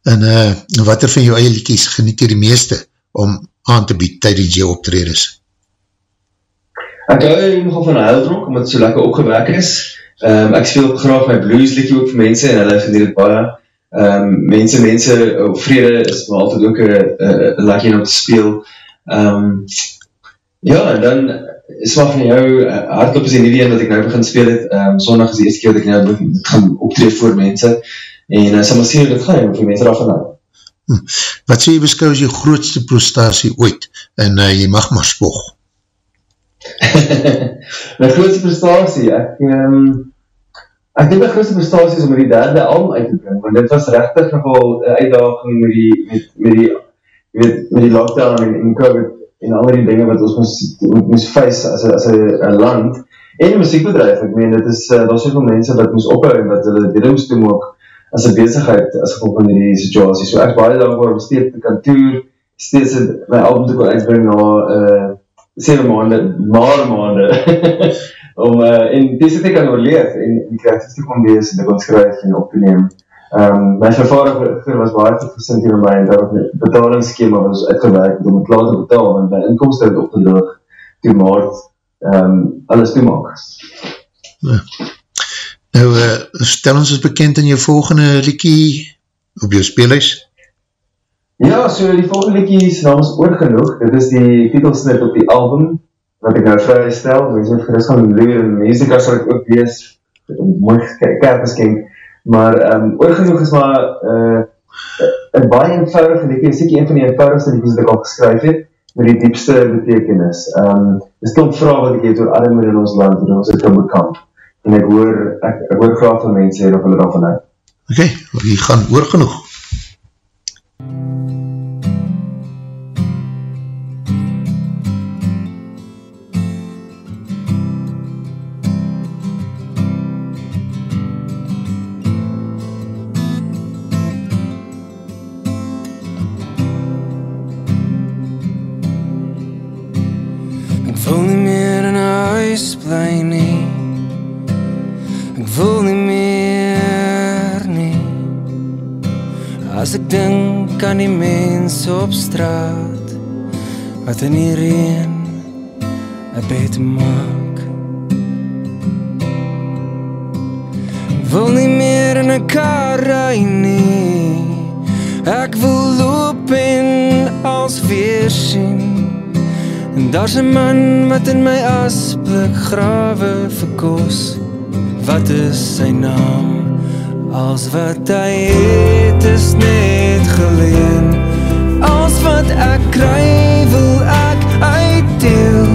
en uh, wat er van jou eie likies geniet jy die meeste om aan te bied tydens jou optreders? Ek hou nogal van huildronk, omdat het so lekker opgewerk is, Um, ek speel graag my blues liedje ook vir mense en hulle geniet het baie. um, mense, mense, oh, vrede is maar altyd ook een lakje om te speel. Um, ja, en dan is wat van jou, uh, hardloop is die nieuwe een wat ek nou begin speel het, um, zondag is die eerste keer wat ek nou begin, gaan optreed voor mense, en uh, sal sien hoe dit gaan, of die mense daarvan hou. Hm. Wat sê jy beskou as jou grootste prestatie ooit, en uh, jy mag maar spog? my grootste prestatie, ek, um, ek denk my grootste prestatie is om die derde album uit te bring, want dit was rechtig nogal uitdaging met die, met, met die, met, met die lockdown en, en COVID, en al die dinge wat ons moes, moes face as, as a, land, en die muziekbedrijf, ek meen, dit is, uh, daar is soveel mense wat moes ophou, en wat hulle moes doen ook, as een bezigheid, as gevolg van die situasie, so ek baie dankbaar om steeds te kan toer, steeds my album te kan uitbring na, uh, 7 maande, maar maande, om, uh, en deze te kan oorleef, en die krijgjes te kon wees, en te kon skryf, en op te neem, Um, my vervaardiger was baie goed gesind hier by my, daar was een betalingsskema was uitgewerkt om het later betaal, en my inkomst het op te droog, toe maart, um, alles toe maak. Ja. Nou, uh, stel ons is bekend in jou volgende liekie op jou speelhuis? Ja, so die volgende liekie is namens oorgenoeg, dit is die titelsnit op die album, wat ek nou vrij stel, mense moet gerust gaan leer, en kan sal ek ook wees, mooi kerkbeskenk, maar um, oorgenoeg is maar uh, een baie eenvoudige liedje, is ek een van die eenvoudigste liedjes wat ek al geskryf het, met die diepste betekenis. Um, is klomp vraag wat ek het oor arme in ons land, en ons het kan bekamp. En ek hoor, ek, ek hoor graag van mense en of hulle daarvan uit. Oké, okay, hier gaan oorgenoeg. op straat wat in die reën 'n bed maak. Wil nie meer in 'n kar ry nie. Ek wil loop en als weer sien. En daar's 'n man wat in my asblik grawe vir kos. Wat is sy naam? Als wat hy het is net geleen. Wat ek kry wil ek uitdeel.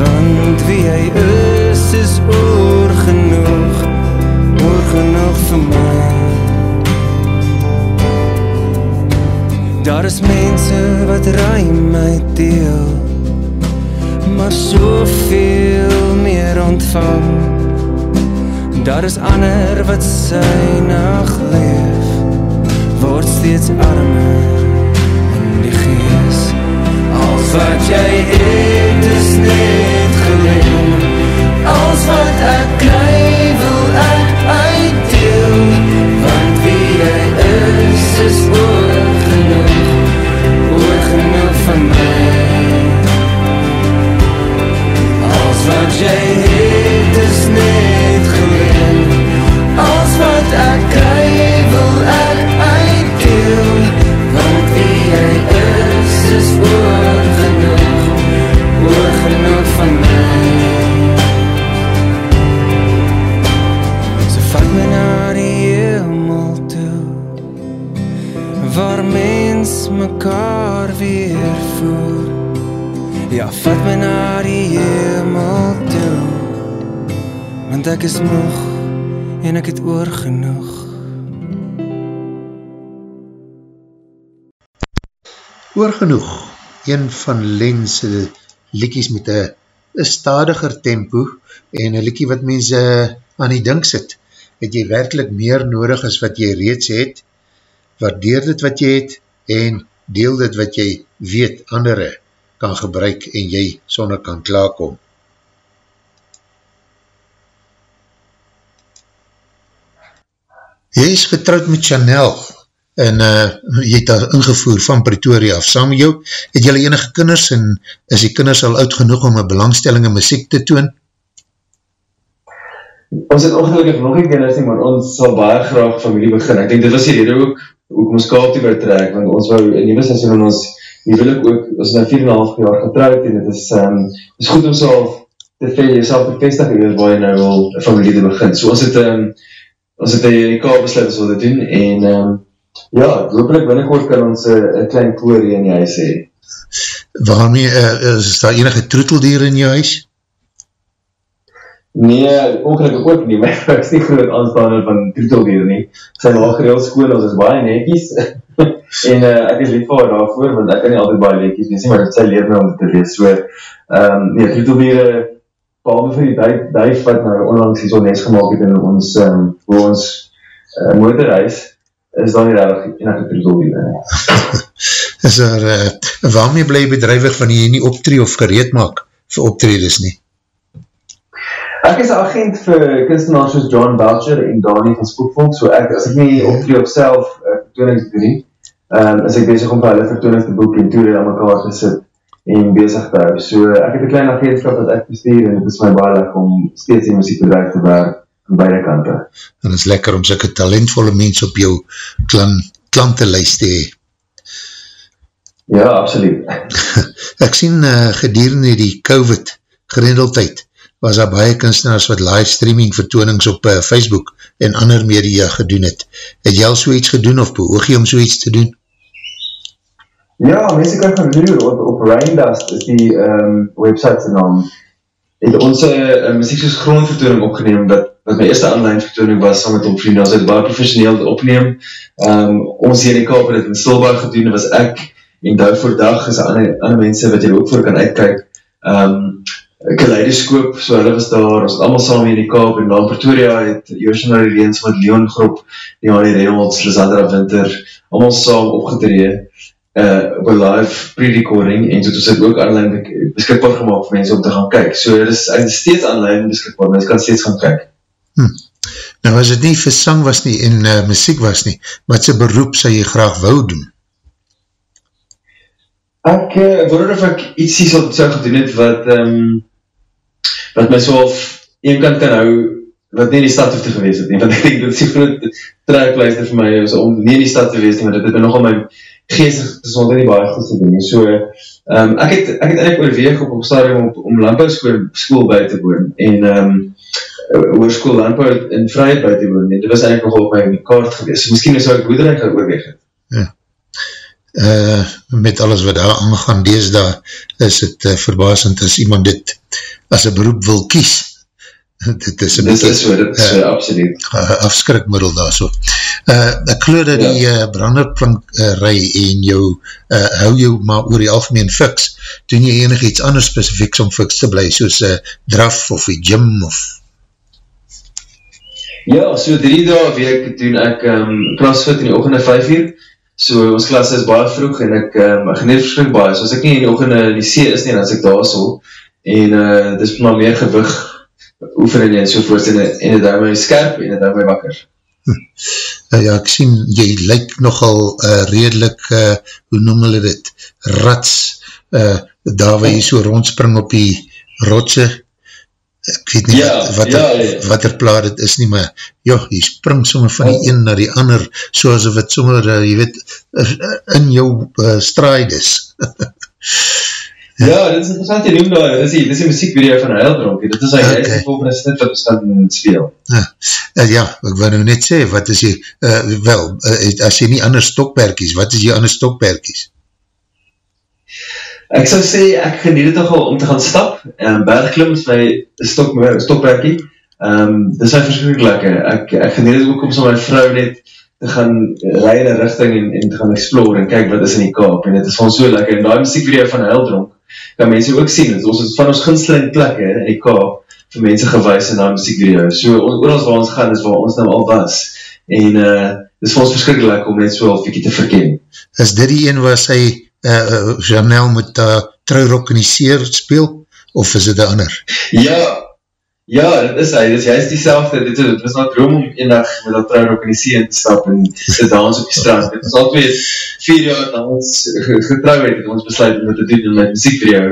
Want wie hy is is oor genoeg oor genoeg vir my. Daar is mense wat ry my deel maar soveel meer ontvang daar is ander wat sy nacht leef word steeds armer wat jy het is net geleen Als wat ek kry wil ek uitdeel Want wie jy is is oor genoeg Oor genoeg van my. Als wat jy het is net ek is moeg en ek het oor genoeg Oor genoeg, een van Lense liekies met een stadiger tempo en een liekie wat mense aan die dink sit. Het jy werkelijk meer nodig as wat jy reeds het, waardeer dit wat jy het en deel dit wat jy weet andere kan gebruik en jy sonder kan klaarkom. Jy is getrouwd met Chanel, en uh, jy het daar ingevoer van Pretoria af saam jou, het jylle enige kinders en is die kinders al oud genoeg om een belangstelling in muziek te toon? Ons het ongelukkig nog nie kinders nie, maar ons sal baie graag familie begin. Ek denk dit was die rede ook, ook ons kaap te vertrek, want ons wou in nieuwe seisoen en ons huwelik ook, ons is nou 4,5 jaar getrouwd en het is, um, is goed om so te veel jezelf bevestig en waar jy nou wil familie te begin. So ons het, um, ons het die kaap besluit ons wil doen en um, ja, hopelijk binnenkort kan ons een klein koor in die huis hee. Waarmee, uh, is daar enige troeteldier in jou huis? Nee, ongelukkig ook nie, maar ek is nie groot aanstaander van troeteldier nie. Sy maal gereeld skoon, ons is baie nekies. en uh, ek is lief vir daarvoor, want ek kan nie altijd baie nekies wees nie, maar het sy leer my om te wees. So, um, nee, troeteldier, behalve vir die duif wat nou onlangs die zo'n nes gemaakt het in ons, um, ons uh, motorhuis, is dan nie rarig enige troeteldier. is daar, uh, waarmee bly bedrijwig van jy nie optree of gereed maak vir optredes nie? Ek is agent vir kunstenaars soos John Belcher en Dani van Spookvolk, so ek, as ek nie optree op self uh, vertoonings doen nie, um, is ek bezig om vir hulle vertoonings te boek en toer aan mekaar te sit en bezig te hou. So ek het een klein agentskap wat ek bestuur en het is my baie lekker om steeds die muziekbedrijf te werk aan beide kante. En het is lekker om soke talentvolle mens op jou klan, klantenlijst te hee. Ja, absoluut. ek sien uh, gedurende die COVID gerendeldheid was daar baie kunstenaars wat live streaming vertoonings op uh, Facebook en ander media gedoen het. Het jy al so iets gedoen of behoog jy om so iets te doen? Ja, mense kan gaan doen op, op Raindust is die um, website se naam. Het ons uh, uh, muziek soos grondvertooning opgeneem wat, wat my eerste online vertooning was saam met om vrienden, ons het baie professioneel opneem. Um, ons hier in die kaap het het in Stilbaar gedoen, was ek en Douw voor Dag is ander, ander mense wat jy ook voor kan uitkijk. Um, kaleidoskoop, so hulle was daar, ons het allemaal saam in die Kaap, en dan Pretoria het Joosjenary Reens met Leon Groep, die Annie Reynolds, Lysandra Winter, allemaal saam opgetree, uh, op een live pre-recording, en so het ons het ook online beskikbaar gemaakt vir mense om te gaan kyk. So het is steeds online beskikbaar, mense kan steeds gaan kyk. Hm. Nou as het nie vir sang was nie, en uh, muziek was nie, wat sy beroep sy jy graag wou doen? Ek, uh, wonder of ek iets sê so gedoen het, wat, um, wat my so of een kant kan hou, wat nie in die stad hoef te gewees het nie, want ek denk dat die groot trekluister vir my is om nie in die stad te wees nie, want dit het my nogal my geestig gezond nie baie goed gedoen nie. So, um, ek het, ek het eigenlijk oorweeg op op stadium om, om landbouwskool by te woon, en um, oor school landbouw in vryheid by te woon, dit was eigenlijk nogal op my kaart gewees, so miskien is wat ek boerderij gaan oorweeg het. Ja. Uh, met alles wat daar aangaan dees daar, is het uh, verbasend as iemand dit as een beroep wil kies. dit is een beetje so, dit is, uh, absoluut. afskrikmiddel daar so. Uh, ek geloof dat ja. die uh, branderplankerij en jou uh, hou jou maar oor die algemeen fiks, doen jy enig iets anders specifieks om fiks te bly, soos uh, draf of die gym of... Ja, so drie dagen week doen ek um, crossfit in die oogende vijf uur, So ons klas is baie vroeg en ek, um, ek geneer verskrik baie, so as ek nie in die oog in die see is nie, dan as ek daar so, en uh, dit is maar meer gewig oefening en sovoorts, en, en het hou my skerp en het hou my wakker. Hm. Uh, ja, ek sien, jy lyk nogal uh, redelijk, uh, hoe noem hulle dit, rats, uh, daar waar jy so rondspring op die rotse, ek weet nie ja, wat, wat, ja, er, ja. wat er plaat het is nie, maar joh, jy spring sommer van die een na die ander, soos of het sommer, uh, jy weet, uh, in jou uh, stride is. ja, dit is interessant jy noem daar, dit is die, die muziekvideo van Heildronk, dit is hy, okay. is die volgende snit wat bestand speel. Ja, uh, ja, ek wil nou net sê, wat is jy, uh, wel, uh, as jy nie ander stokperkies, wat is jy ander stokperkies? Ek sal sê, ek geniet het nogal om te gaan stap, en bergklim is my stok, stokwerkie, um, dit is my verschrikkelijk lekker, ek, ek geniet het ook om so my vrou net te gaan rij in een richting en, en te gaan explore en kyk wat is in die kaap, en dit is van so lekker, en die muziekvideo van Heldronk, kan mense ook sien, het ons het van ons ginsteling plekke in die kaap, vir mense gewys in die muziekvideo, so ons waar ons gaan is waar ons nou al was, en uh, dit is vir ons verschrikkelijk om net so al fikkie te verken. Is dit die een waar sy uh, Janelle moet uh, trouwrok in die seer speel, of is dit ander? Ja, ja, dit is hy, dit is juist die selfde, dit, dit was nou droom om een dag met dat trouwrok in die seer te stap en te dans op die strand, dit was al twee, vier jaar na ons getrouw het, en ons besluit om dit te doen met muziek vir jou,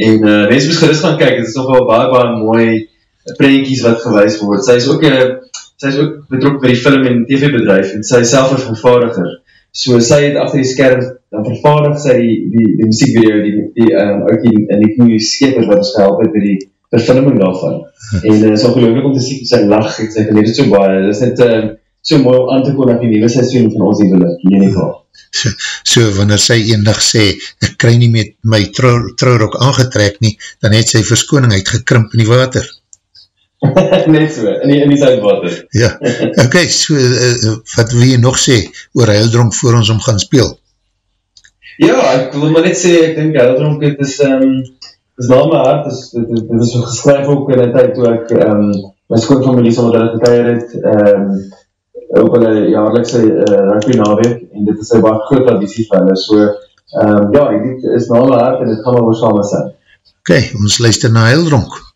en uh, mens moest gerust gaan kyk, het is nog wel baie, baie mooi prentjies wat gewys word. Sy is ook 'n sy is ook betrokke by die film en TV bedryf en sy is self 'n vervaardiger. So sy het agter die skerm dan vervaardig sy die die, die musiekvideo die die ehm um, ook die in die nuwe skepers wat ons gehelp het by die verfilming daarvan. En uh, so gelukkig om te sien sy lag en sy geniet dit so baie. Dit is net uh, so mooi om aan te kon dat die nuwe seisoen van ons wil hier nie gaan. So, so wanneer sy eendag sê, ek kry nie met my trouwrok aangetrek nie, dan het sy verskoning uitgekrimp in die water. Net so, in die, in die zuidwater. ja, ok, so, uh, wat wil jy nog sê oor Heildronk voor ons om gaan speel? Ja, ek wil maar net sê, ek denk Heildronk het is, um, is na my hart, is, dit, dit, dit is geskryf ook in die tijd toe ek um, my skoonfamilie sonder dat ek gekaar het, um, op hulle jaarlikse uh, rugby naweek en dit is 'n baie groot tradisie vir hulle. So ehm um, ja, dit is nou al hard en dit gaan maar saam wees. OK, ons luister na Heildronk.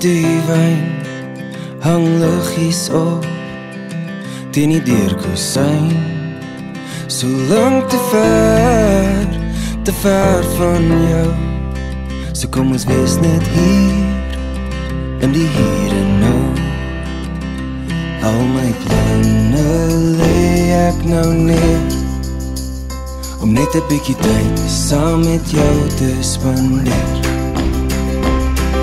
Die wyn hang liggies op teen die deurkusyn. So lank te ver te ver van jou so kom ons wees net hier in die hier en nou. Al my planne lê ek nou neer om net 'n bietjie tyd saam met jou te spandeer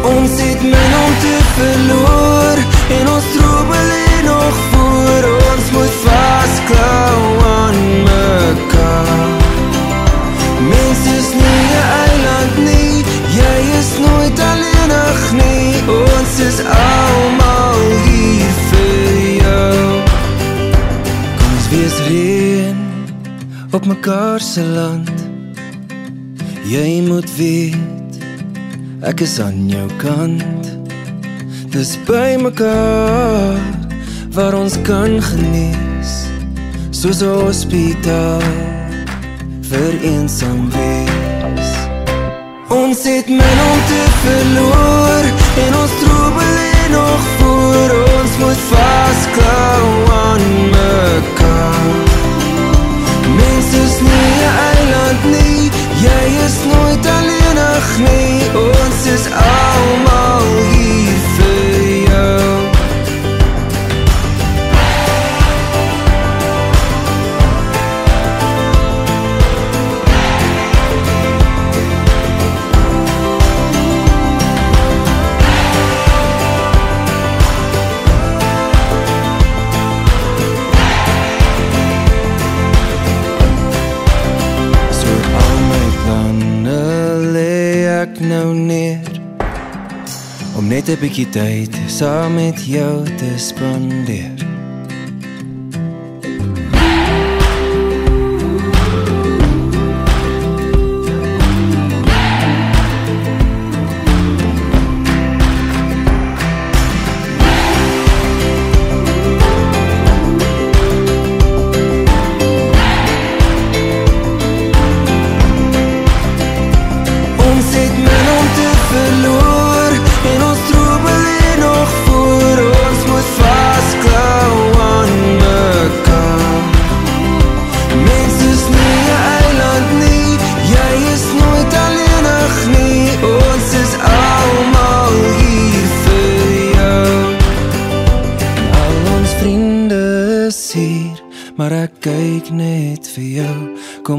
Ons het min om te verloor En ons trobel hier nog voor. Ons moet vastklauw aan mekaar. Mens is nie een eiland nie Jy is nooit alleenig nie. Ons is allemaal hier vir jou. Kom ons wees reen op mekaarse land. Jy moet weet ek is aan jou kant. Dis by mekaar waar ons kan genees Soos een hospitaal vir eensam wees. Ons het min om te verloor en ons trobel en nog voor Ons moet vastklauw aan mekaar. Mens is nie een eiland nie, jy is nooit alleenig nie Ons is allemaal 'n bietjie tyd saam met jou te spandeer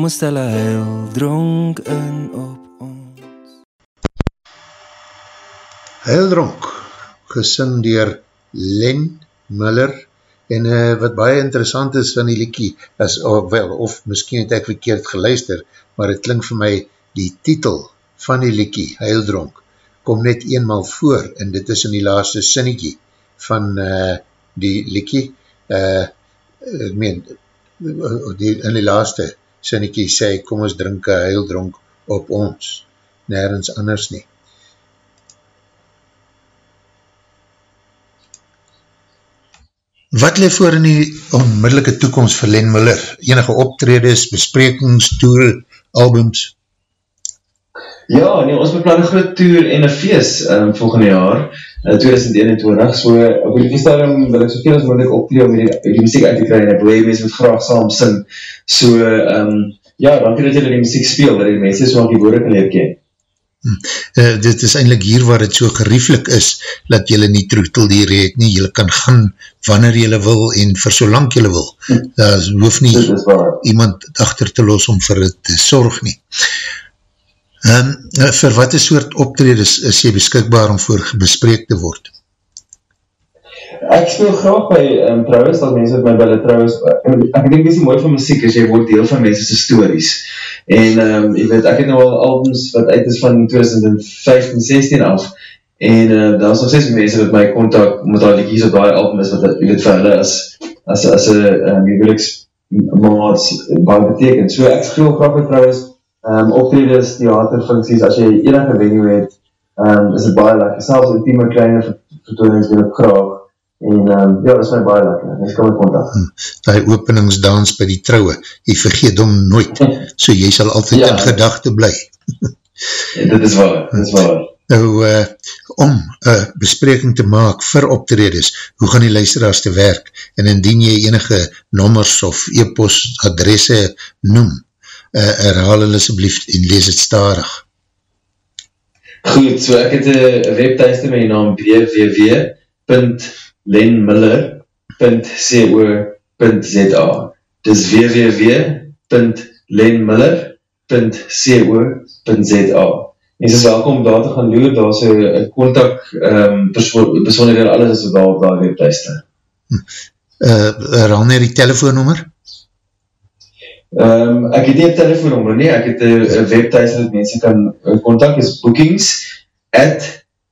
Kom ons 'n heil dronk in op ons. Heildronk, gesing dier Len Miller, en uh, wat baie interessant is van die liekie, is, of, wel, of miskien het ek verkeerd geluister, maar het klink vir my, die titel van die liekie, Heildronk, kom net eenmaal voor, en dit is in die laaste sinnetjie van uh, die liekie, uh, ek meen, die, in die laaste sinnetjie sê, kom ons drink een heildronk op ons, nergens anders nie. Wat leef voor in die onmiddellike toekomst vir Len Miller? Enige optredes, besprekings, toer, albums? Ja, nee, ons beplan een groot toer en een feest um, volgende jaar, uh, 2021, so op die feestdagen wil ek soveel as moeilijk optree om die, die muziek uit te kry en ek wil jy mens met graag saam sing. So, um, ja, dankie dat jy die muziek speel, dat die mense so aan die woorde kan leer ken. Uh, dit is eindelijk hier waar het so gerieflik is, dat jylle nie troeteldier het nie, jylle kan gaan wanneer jylle wil en vir so lang jylle wil. Hm. Daar hoef nie iemand achter te los om vir het te sorg nie. Um, vir wat is soort optredes is jy beskikbaar om voor bespreek te word? Ek speel graag by um, trouwens, dat mense met my bille trouwens, ek denk die mooi van muziek is, jy word deel van mense stories. En um, jy weet, ek het nou al albums wat uit is van 2015-16 af, en uh, daar is nog steeds mense met my contact, met al die kies op die album is, wat jy weet vir hulle as, as, as een um, huweliks maat baie betekent. So ek speel graag by trouwens, um, optredes, theaterfunksies, as jy enige venue het, um, is het baie lekker, selfs intieme kleine vertoonings wil ek graag, en um, ja, dat is my baie lekker, ek kan my kontak. Hmm, die openingsdans by die trouwe, jy vergeet hom nooit, so jy sal altyd ja, in gedachte bly. ja, dit is waar, dit is waar. Nou, uh, om uh, bespreking te maak vir optredes, hoe gaan die luisteraars te werk, en indien jy enige nommers of e-post adresse noem, uh, herhaal hulle asblief en lees het starig. Goed, so ek het een webteiste met die naam www.www lenmiller.co.za Dis www.lenmiller.co.za En is welkom daar te gaan loer, daar is een contact um, besonderheid, alles is daar op daar weblijste. Uh, Herhaal nie die telefoonnummer? Um, ek het nie een telefoonnummer nie, ek het een webthuis dat mense kan contact, is bookings at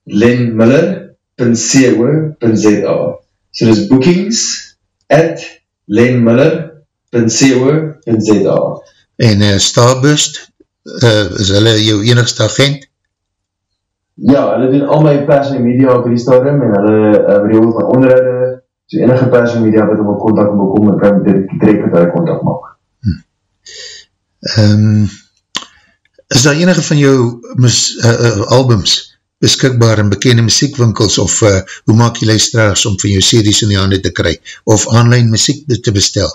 lenmiller.co.za lenmiller.co.za So dis bookings at lenmiller.co.za En uh, Starbust, uh, is hulle jou enigste agent? Ja, hulle doen al my pers en media op die stadium en hulle uh, reel van onderhouden, so enige pers en media wat om een contact bekom, kan direct met hulle contact maak. Um, is daar enige van jou mis, uh, uh, albums beskikbaar in bekende muziekwinkels of uh, hoe maak jy luisteraars om van jou series in die handen te kry of online muziek te bestel?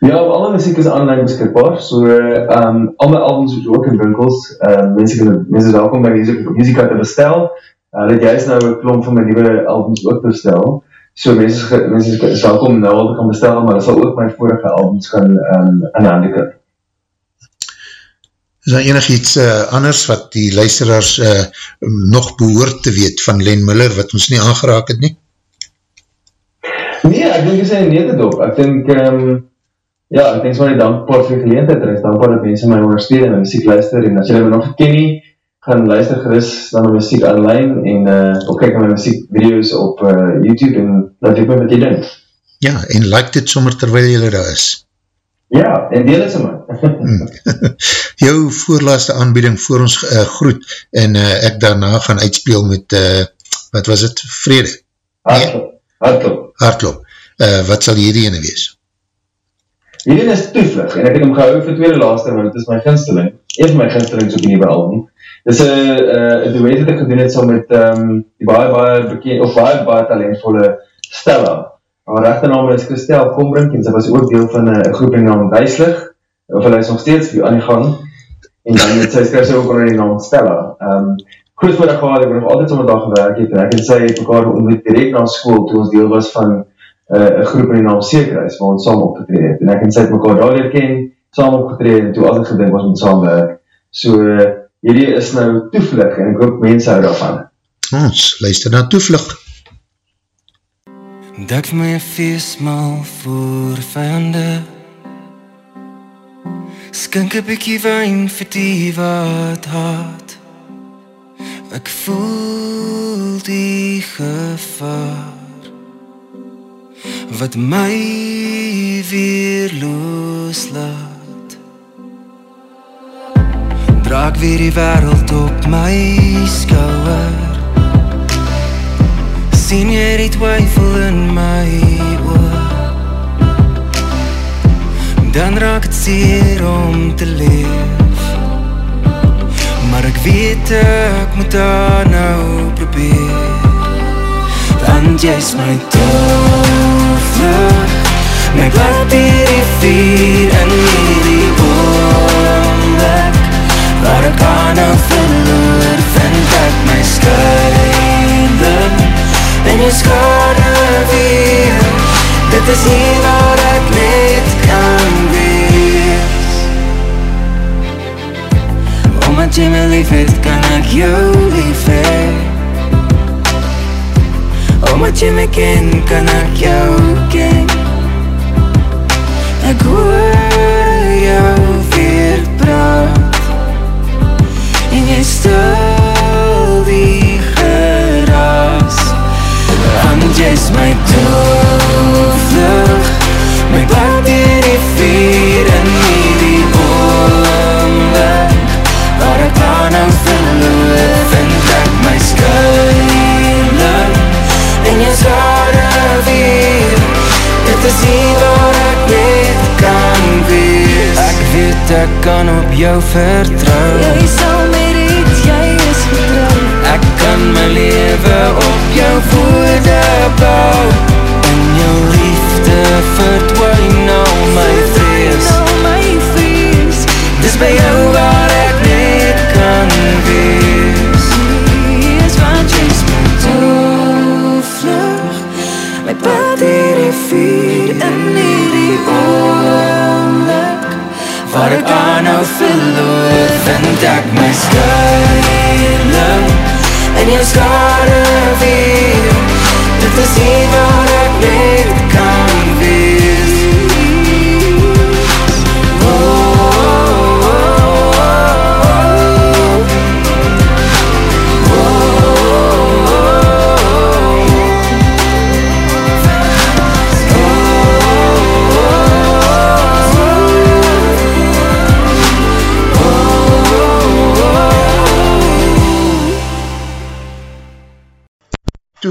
Ja, alle muziek is online beskikbaar, so um, al my albums is ook in winkels, uh, mense, mense is welkom by muzika te bestel, uh, dit juist nou een klomp van my nieuwe albums ook bestel, so mense, mense is welkom nou al te kan bestel, maar dat sal ook my vorige albums kan um, in handen kry. Is daar enig iets uh, anders wat die luisteraars uh, nog behoort te weet van Len Miller, wat ons nie aangeraak het nie? Nee, ek denk is hy nie te dop. Ek denk, um, ja, ek denk is maar die dankbaar vir geleentheid, en ek dankbaar dat mense my ondersteun en my muziek luister, en as jy my nog geken nie, gaan luister geris na my muziek online, en uh, ook kyk na my muziek video's op uh, YouTube, en laat ek my met jy denk. Ja, en like dit sommer terwijl jy daar is. Ja, en deel is my. Hmm. Jou voorlaaste aanbieding voor ons uh, groet en uh, ek daarna gaan uitspeel met, uh, wat was het, vrede? Hartlop. Nee? Hartlop. Hartlop. Uh, wat sal hierdie ene wees? Hierdie is toevlug en ek het hem gehou vir tweede laaste, want het is my ginsteling. Van my ginstelings op die nieuwe album. Dit is een duet dat ek gedoen het so met um, die baie, baie bekend, of baie, baie talentvolle Stella haar rechte naam is Christel Kombrink en sy was ook deel van een groep in naam Duislig, of hy is nog steeds aan die gang, en dan het sy skryf sy ook onder die naam Stella. Um, goed voor ek gehad, ek nog altijd sommer daar gewerk het, en ek en sy het mekaar ontmoet direct na school, toe ons deel was van uh, een groep in die naam Seekruis, waar ons saam opgetreden het, en ek en sy het mekaar daar leer ken, saam opgetreden, en toe altijd gedink was met saamwerk. So, uh, hierdie is nou toevlug, en ek hoop mense hou daarvan. Ons, luister na toevlug. Dek my 'n feesmaal vir vyande. Skink 'n bietjie wyn vir die wat haat. Ek voel die gevaar wat my weer loslaat. Draak weer die wêreld op my skouer. Sien jy die twyfel in my oor? Dan raak het seer om te leef. Maar ek weet ek moet daar nou probeer. Want jy is my toevlug My die rivier in die oomblik Waar ek aan nou verloor vind ek my skuiling En jy skade weer. Dit is hier waar ek net kan wees. Omdat jy my lief het, kan ek jou lief het Omdat jy my ken, kan ek jou ken. Ek hoor jou weer praat En jy stil die geraas. Want jy is my toevlug My blad in die vier nie die oomblik. Waar ek aan nou verloor Vind ek my skuiling En jy skade weer Dit is hier waar ek net kan wees. Ek weet ek kan op jou vertrouw Jy sal my Kan my lewe op jou woorde bou In jou liefde verdwijn al my vrees. Dis by jou waar ek net kan wees. Wees want jy is my Toevlug My pad hier die vier in hierdie oomblik Waar ek aan nou verloor Vind ek my skuiling En jou skade weer Dit is hier waar ek net kan wees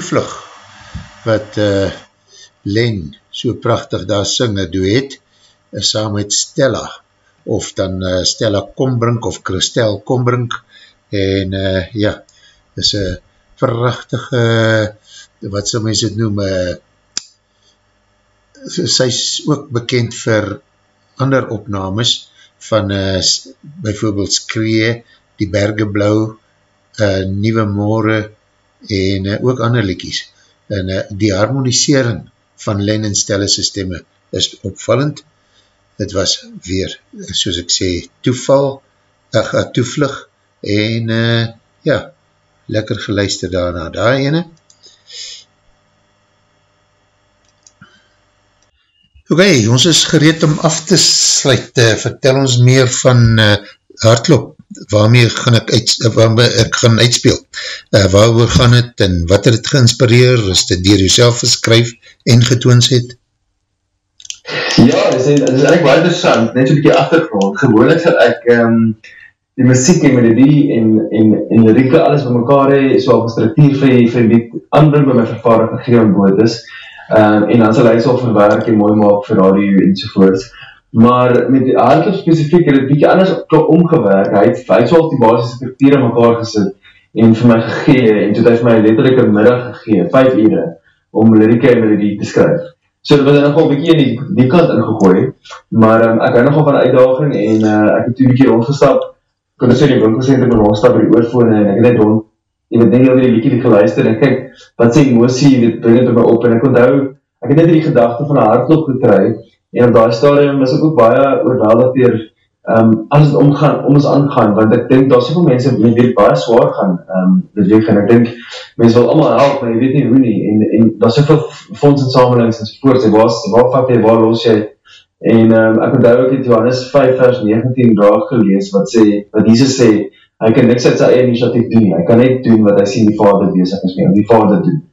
Toevlug, wat uh, Len so prachtig daar sing, een duet, uh, saam met Stella, of dan uh, Stella Kombrink, of Christel Kombrink, en uh, ja, is een prachtige, uh, wat sal mens het noem, uh, sy is ook bekend vir ander opnames, van uh, bijvoorbeeld Skree, Die Berge Blauw, uh, Nieuwe Moore, en uh, ook ander liekies. En uh, die harmonisering van Len en Stellis stemme is opvallend. Het was weer, soos ek sê, toeval, ach, toevlug, en uh, ja, lekker geluister daarna, daar ene. Ok, ons is gereed om af te sluit. Uh, vertel ons meer van uh, hardloop waarmee gaan ek, uit, waarmee ek gaan uitspeel, uh, waarover gaan het en wat het geïnspireer, is dit dier jyself geskryf en getoons het? Ja, dit is, dit is eigenlijk wel interessant, net so'n beetje achtergrond, gewoonlik sal ek um, die muziek en melodie en, en, en lirieke alles by mekaar hee, so op structuur vir, vir die aanbring by my vervaardig gegeen bood is, um, en dan sal hy so verwerk en mooi maak vir radio enzovoorts, maar met die hardloop specifiek het het bietje anders omgewerk, hy het, hy het so die basis structuur in mekaar gesit en vir my gegee, en toe het hy vir my letterlijk een middag gegee, 5 ure, om lirieke en melodie te skryf. So dit was nogal een bykie in die, die kant ingegooi, maar um, ek hou nogal van uitdaging en uh, ek het toe een bykie rondgestap, kon so in die winkelcenter met rondstap by die oorfone en ek het net rond, jy weet denk jy die bykie die geluister en kyk, wat sê emosie, dit bring het by my op en ek onthou, ek het net die gedachte van een hardloop gekry En op daai stadium is ek ook baie oorweldig deur ehm um, alles wat omgaan om ons aangaan want ek dink daar's soveel mense wat weet baie swaar gaan ehm um, dit week en ek dink mense wil almal help maar jy weet nie hoe nie en en daar's soveel fondsinsamelings en sport en waar waar vat jy waar los jy? En ehm um, ek onthou ek het Johannes 5 vers 19 daar gelees wat sê wat Jesus sê hy kan niks uit sy eie inisiatief doen hy kan net doen wat hy sien die Vader besig is mee om die Vader doen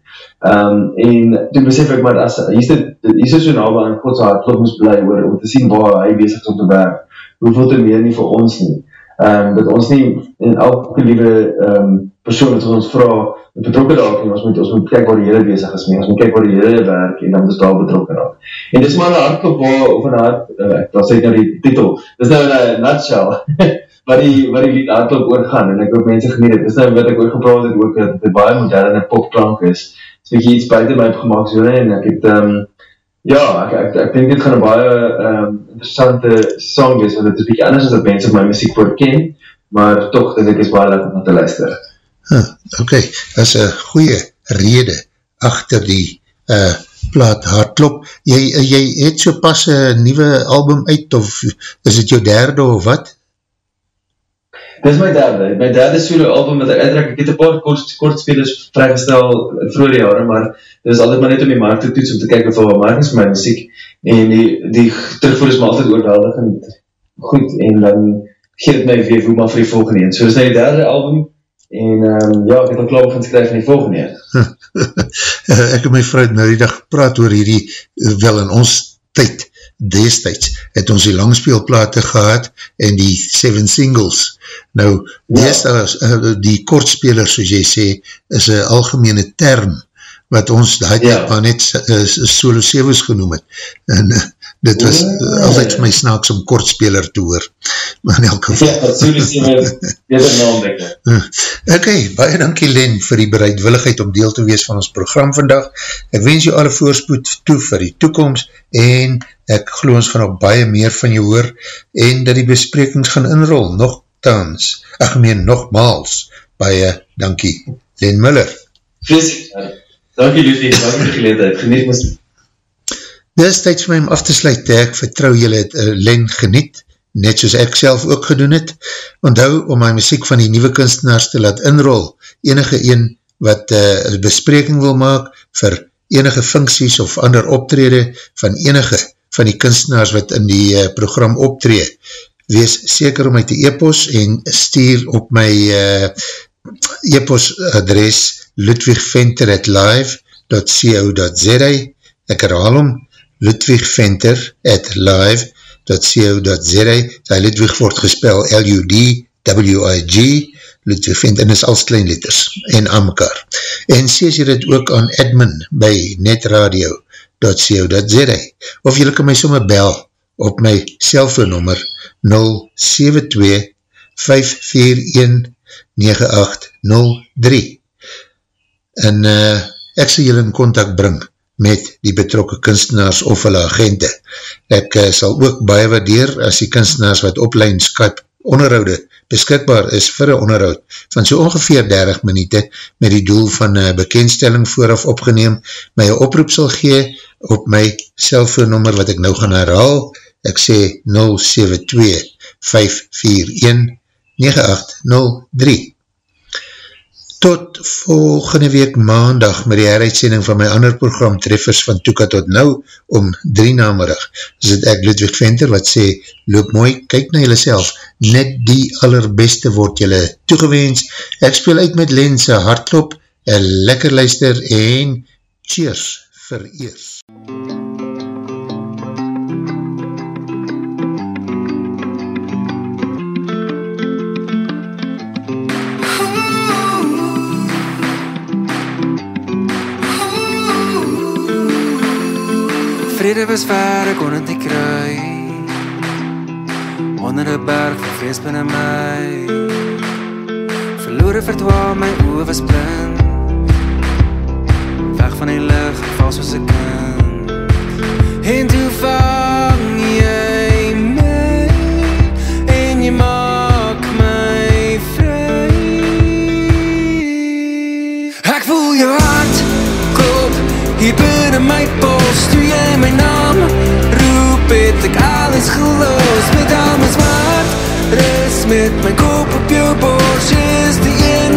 Um, en toen besef ek, maar as, hier is dit, hier is so nou aan Godse hart, God moest blij oor, om te sien waar hy bezig is om te werk, hoeveel te meer nie vir ons nie. um, dat ons nie in elke liewe um, persoon wat ons vraag betrokken raak nie, ons moet, ons moet kyk waar die hele bezig is mee, ons moet kyk waar die hele werk en dan moet ons daar betrokken raak. En dis maar een hardklop waar, of een hard, uh, sê ek nou die titel, dis nou een nutshell, waar die, waar die lied hardklop oorgaan, en ek ook mense geniet het, dis nou wat ek oor gepraat het, ook dat het baie moderne popklank is, ek iets buiten my gemaakt so, en ek het, um, ja, ek, ek, ek denk dit gaan een baie um, interessante song wees, want het is bietje anders as dat mense my muziek voorken, maar toch, dit ek is baie leuk om te luisteren. Huh, ok, dat is een goeie rede achter die uh, plaat hardklop. Jy, jy het so pas een nieuwe album uit of is het jou derde of wat? Dit is my derde, my derde solo album wat ek uitrek, ek het een paar kort, kortspelers vrygestel in vroege jare, maar dit is altijd maar net om die markt te toets om te kyk of wat maak is my muziek en die, die terugvoer is my altijd oorweldigend goed en dan geef het my weer hoe maar vir die volgende een. So dit is my derde album, En um, ja, ek het al klaar begin skryf in die volgende. ek en my vrou het nou die dag gepraat oor hierdie, wel in ons tyd, destijds, het ons die langspeelplate gehad en die seven singles. Nou, ja. destijds, uh, die kortspeler, soos jy sê, is een algemene term, wat ons die ja. net uh, solo sevens genoem het. En uh, dit was ja, ja, altijd vir my snaaks om kortspeler te hoor. Maar in elk geval. Ja, solo sevens, dit is naam dekker. Ok, baie dankie Len vir die bereidwilligheid om deel te wees van ons program vandag. Ek wens jou alle voorspoed toe vir die toekomst en ek geloof ons gaan op baie meer van jou hoor en dat die besprekings gaan inrol, nogthans, ach meen, nogmaals, baie dankie Len Muller. Vrees, Dankie Lucie, dankie vir die geleedheid, geniet mis. Dit is tyd vir my om af te sluit, ek vertrouw julle het uh, Len geniet, net soos ek self ook gedoen het. Onthou om my muziek van die nieuwe kunstenaars te laat inrol, enige een wat uh, bespreking wil maak vir enige funksies of ander optrede van enige van die kunstenaars wat in die uh, program optree. Wees seker om my te e-pos en stuur op my uh, e-pos adres ludwigventer at live.co.za ek herhaal om ludwigventer at live.co.za die Ludwig word gespel L-U-D-W-I-G Ludwig Venter is als kleinletters en aan mekaar. En sies jy dit ook aan admin by netradio.co.za of jy kan my somme bel op my cellfoonnummer 072 541 9803 en uh, ek sal julle in contact bring met die betrokke kunstenaars of hulle agente. Ek uh, sal ook baie waardeer as die kunstenaars wat oplein Skype onderhoude beskikbaar is vir een onderhoud van so ongeveer 30 minuut met die doel van uh, bekendstelling vooraf opgeneem, my oproep sal gee op my cellfoonnummer wat ek nou gaan herhaal, ek sê 072 541 9803 Tot volgende week maandag met die heruitsending van my ander program Treffers van Toeka tot nou om drie namerig. Is het ek Ludwig Venter wat sê, loop mooi, kyk na jylle self, net die allerbeste word jylle toegewens. Ek speel uit met Lense hardklop, een lekker luister en cheers vir eers. Vrede was ver, ek kon nie kry Onder die berg van vrees binnen my Verloore verdwaal, my oor was blind. Weg van die licht, val soos ek kind En toe vang jy my En jy maak my vry Ek voel jou hart klop hier binnen my pols Toe jy my naam roep het ek alles geloos. Met al my smaak ris met my kop op jou bors. Jy is die een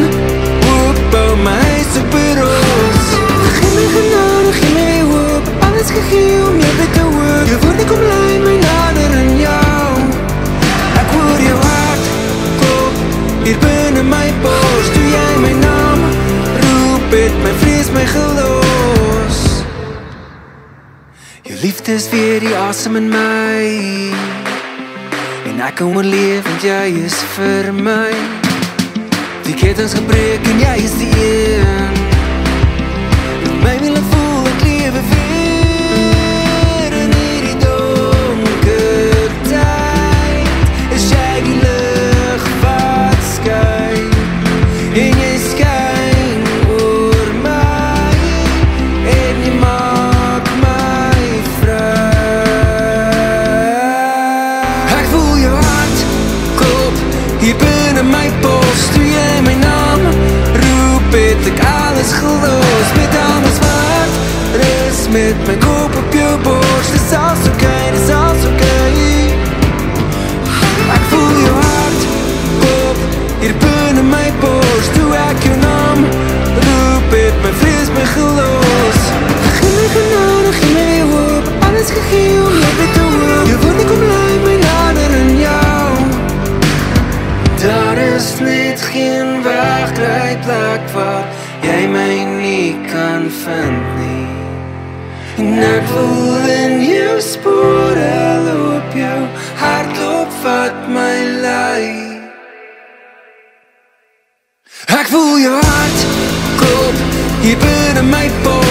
hoop bou my huis op die roos. Gee my genade, gee my hoop Alles gegee om jy met te hoop Jou woord ek omlein my nader in jou. Ek hoor jou hart klop hier binnen my bors. Toe jy my naam roep het my vrees my geloos Jou liefde is weer die asem in my. En ek kan oorleef want jy is vir my. Die ketens gebreek en jy is die een. Wat my wil voel ek lewe weer ek alles gelos Met alles wat ris met my kop op jou borst Dis alles oké, okay, dis alles oké okay. Ek voel jou hart klop hier binne my borst Toe ek jou naam roep het my kan vind nie En ek voel in jou hart loop wat my lei Ek voel jou hart klop hier binne my bos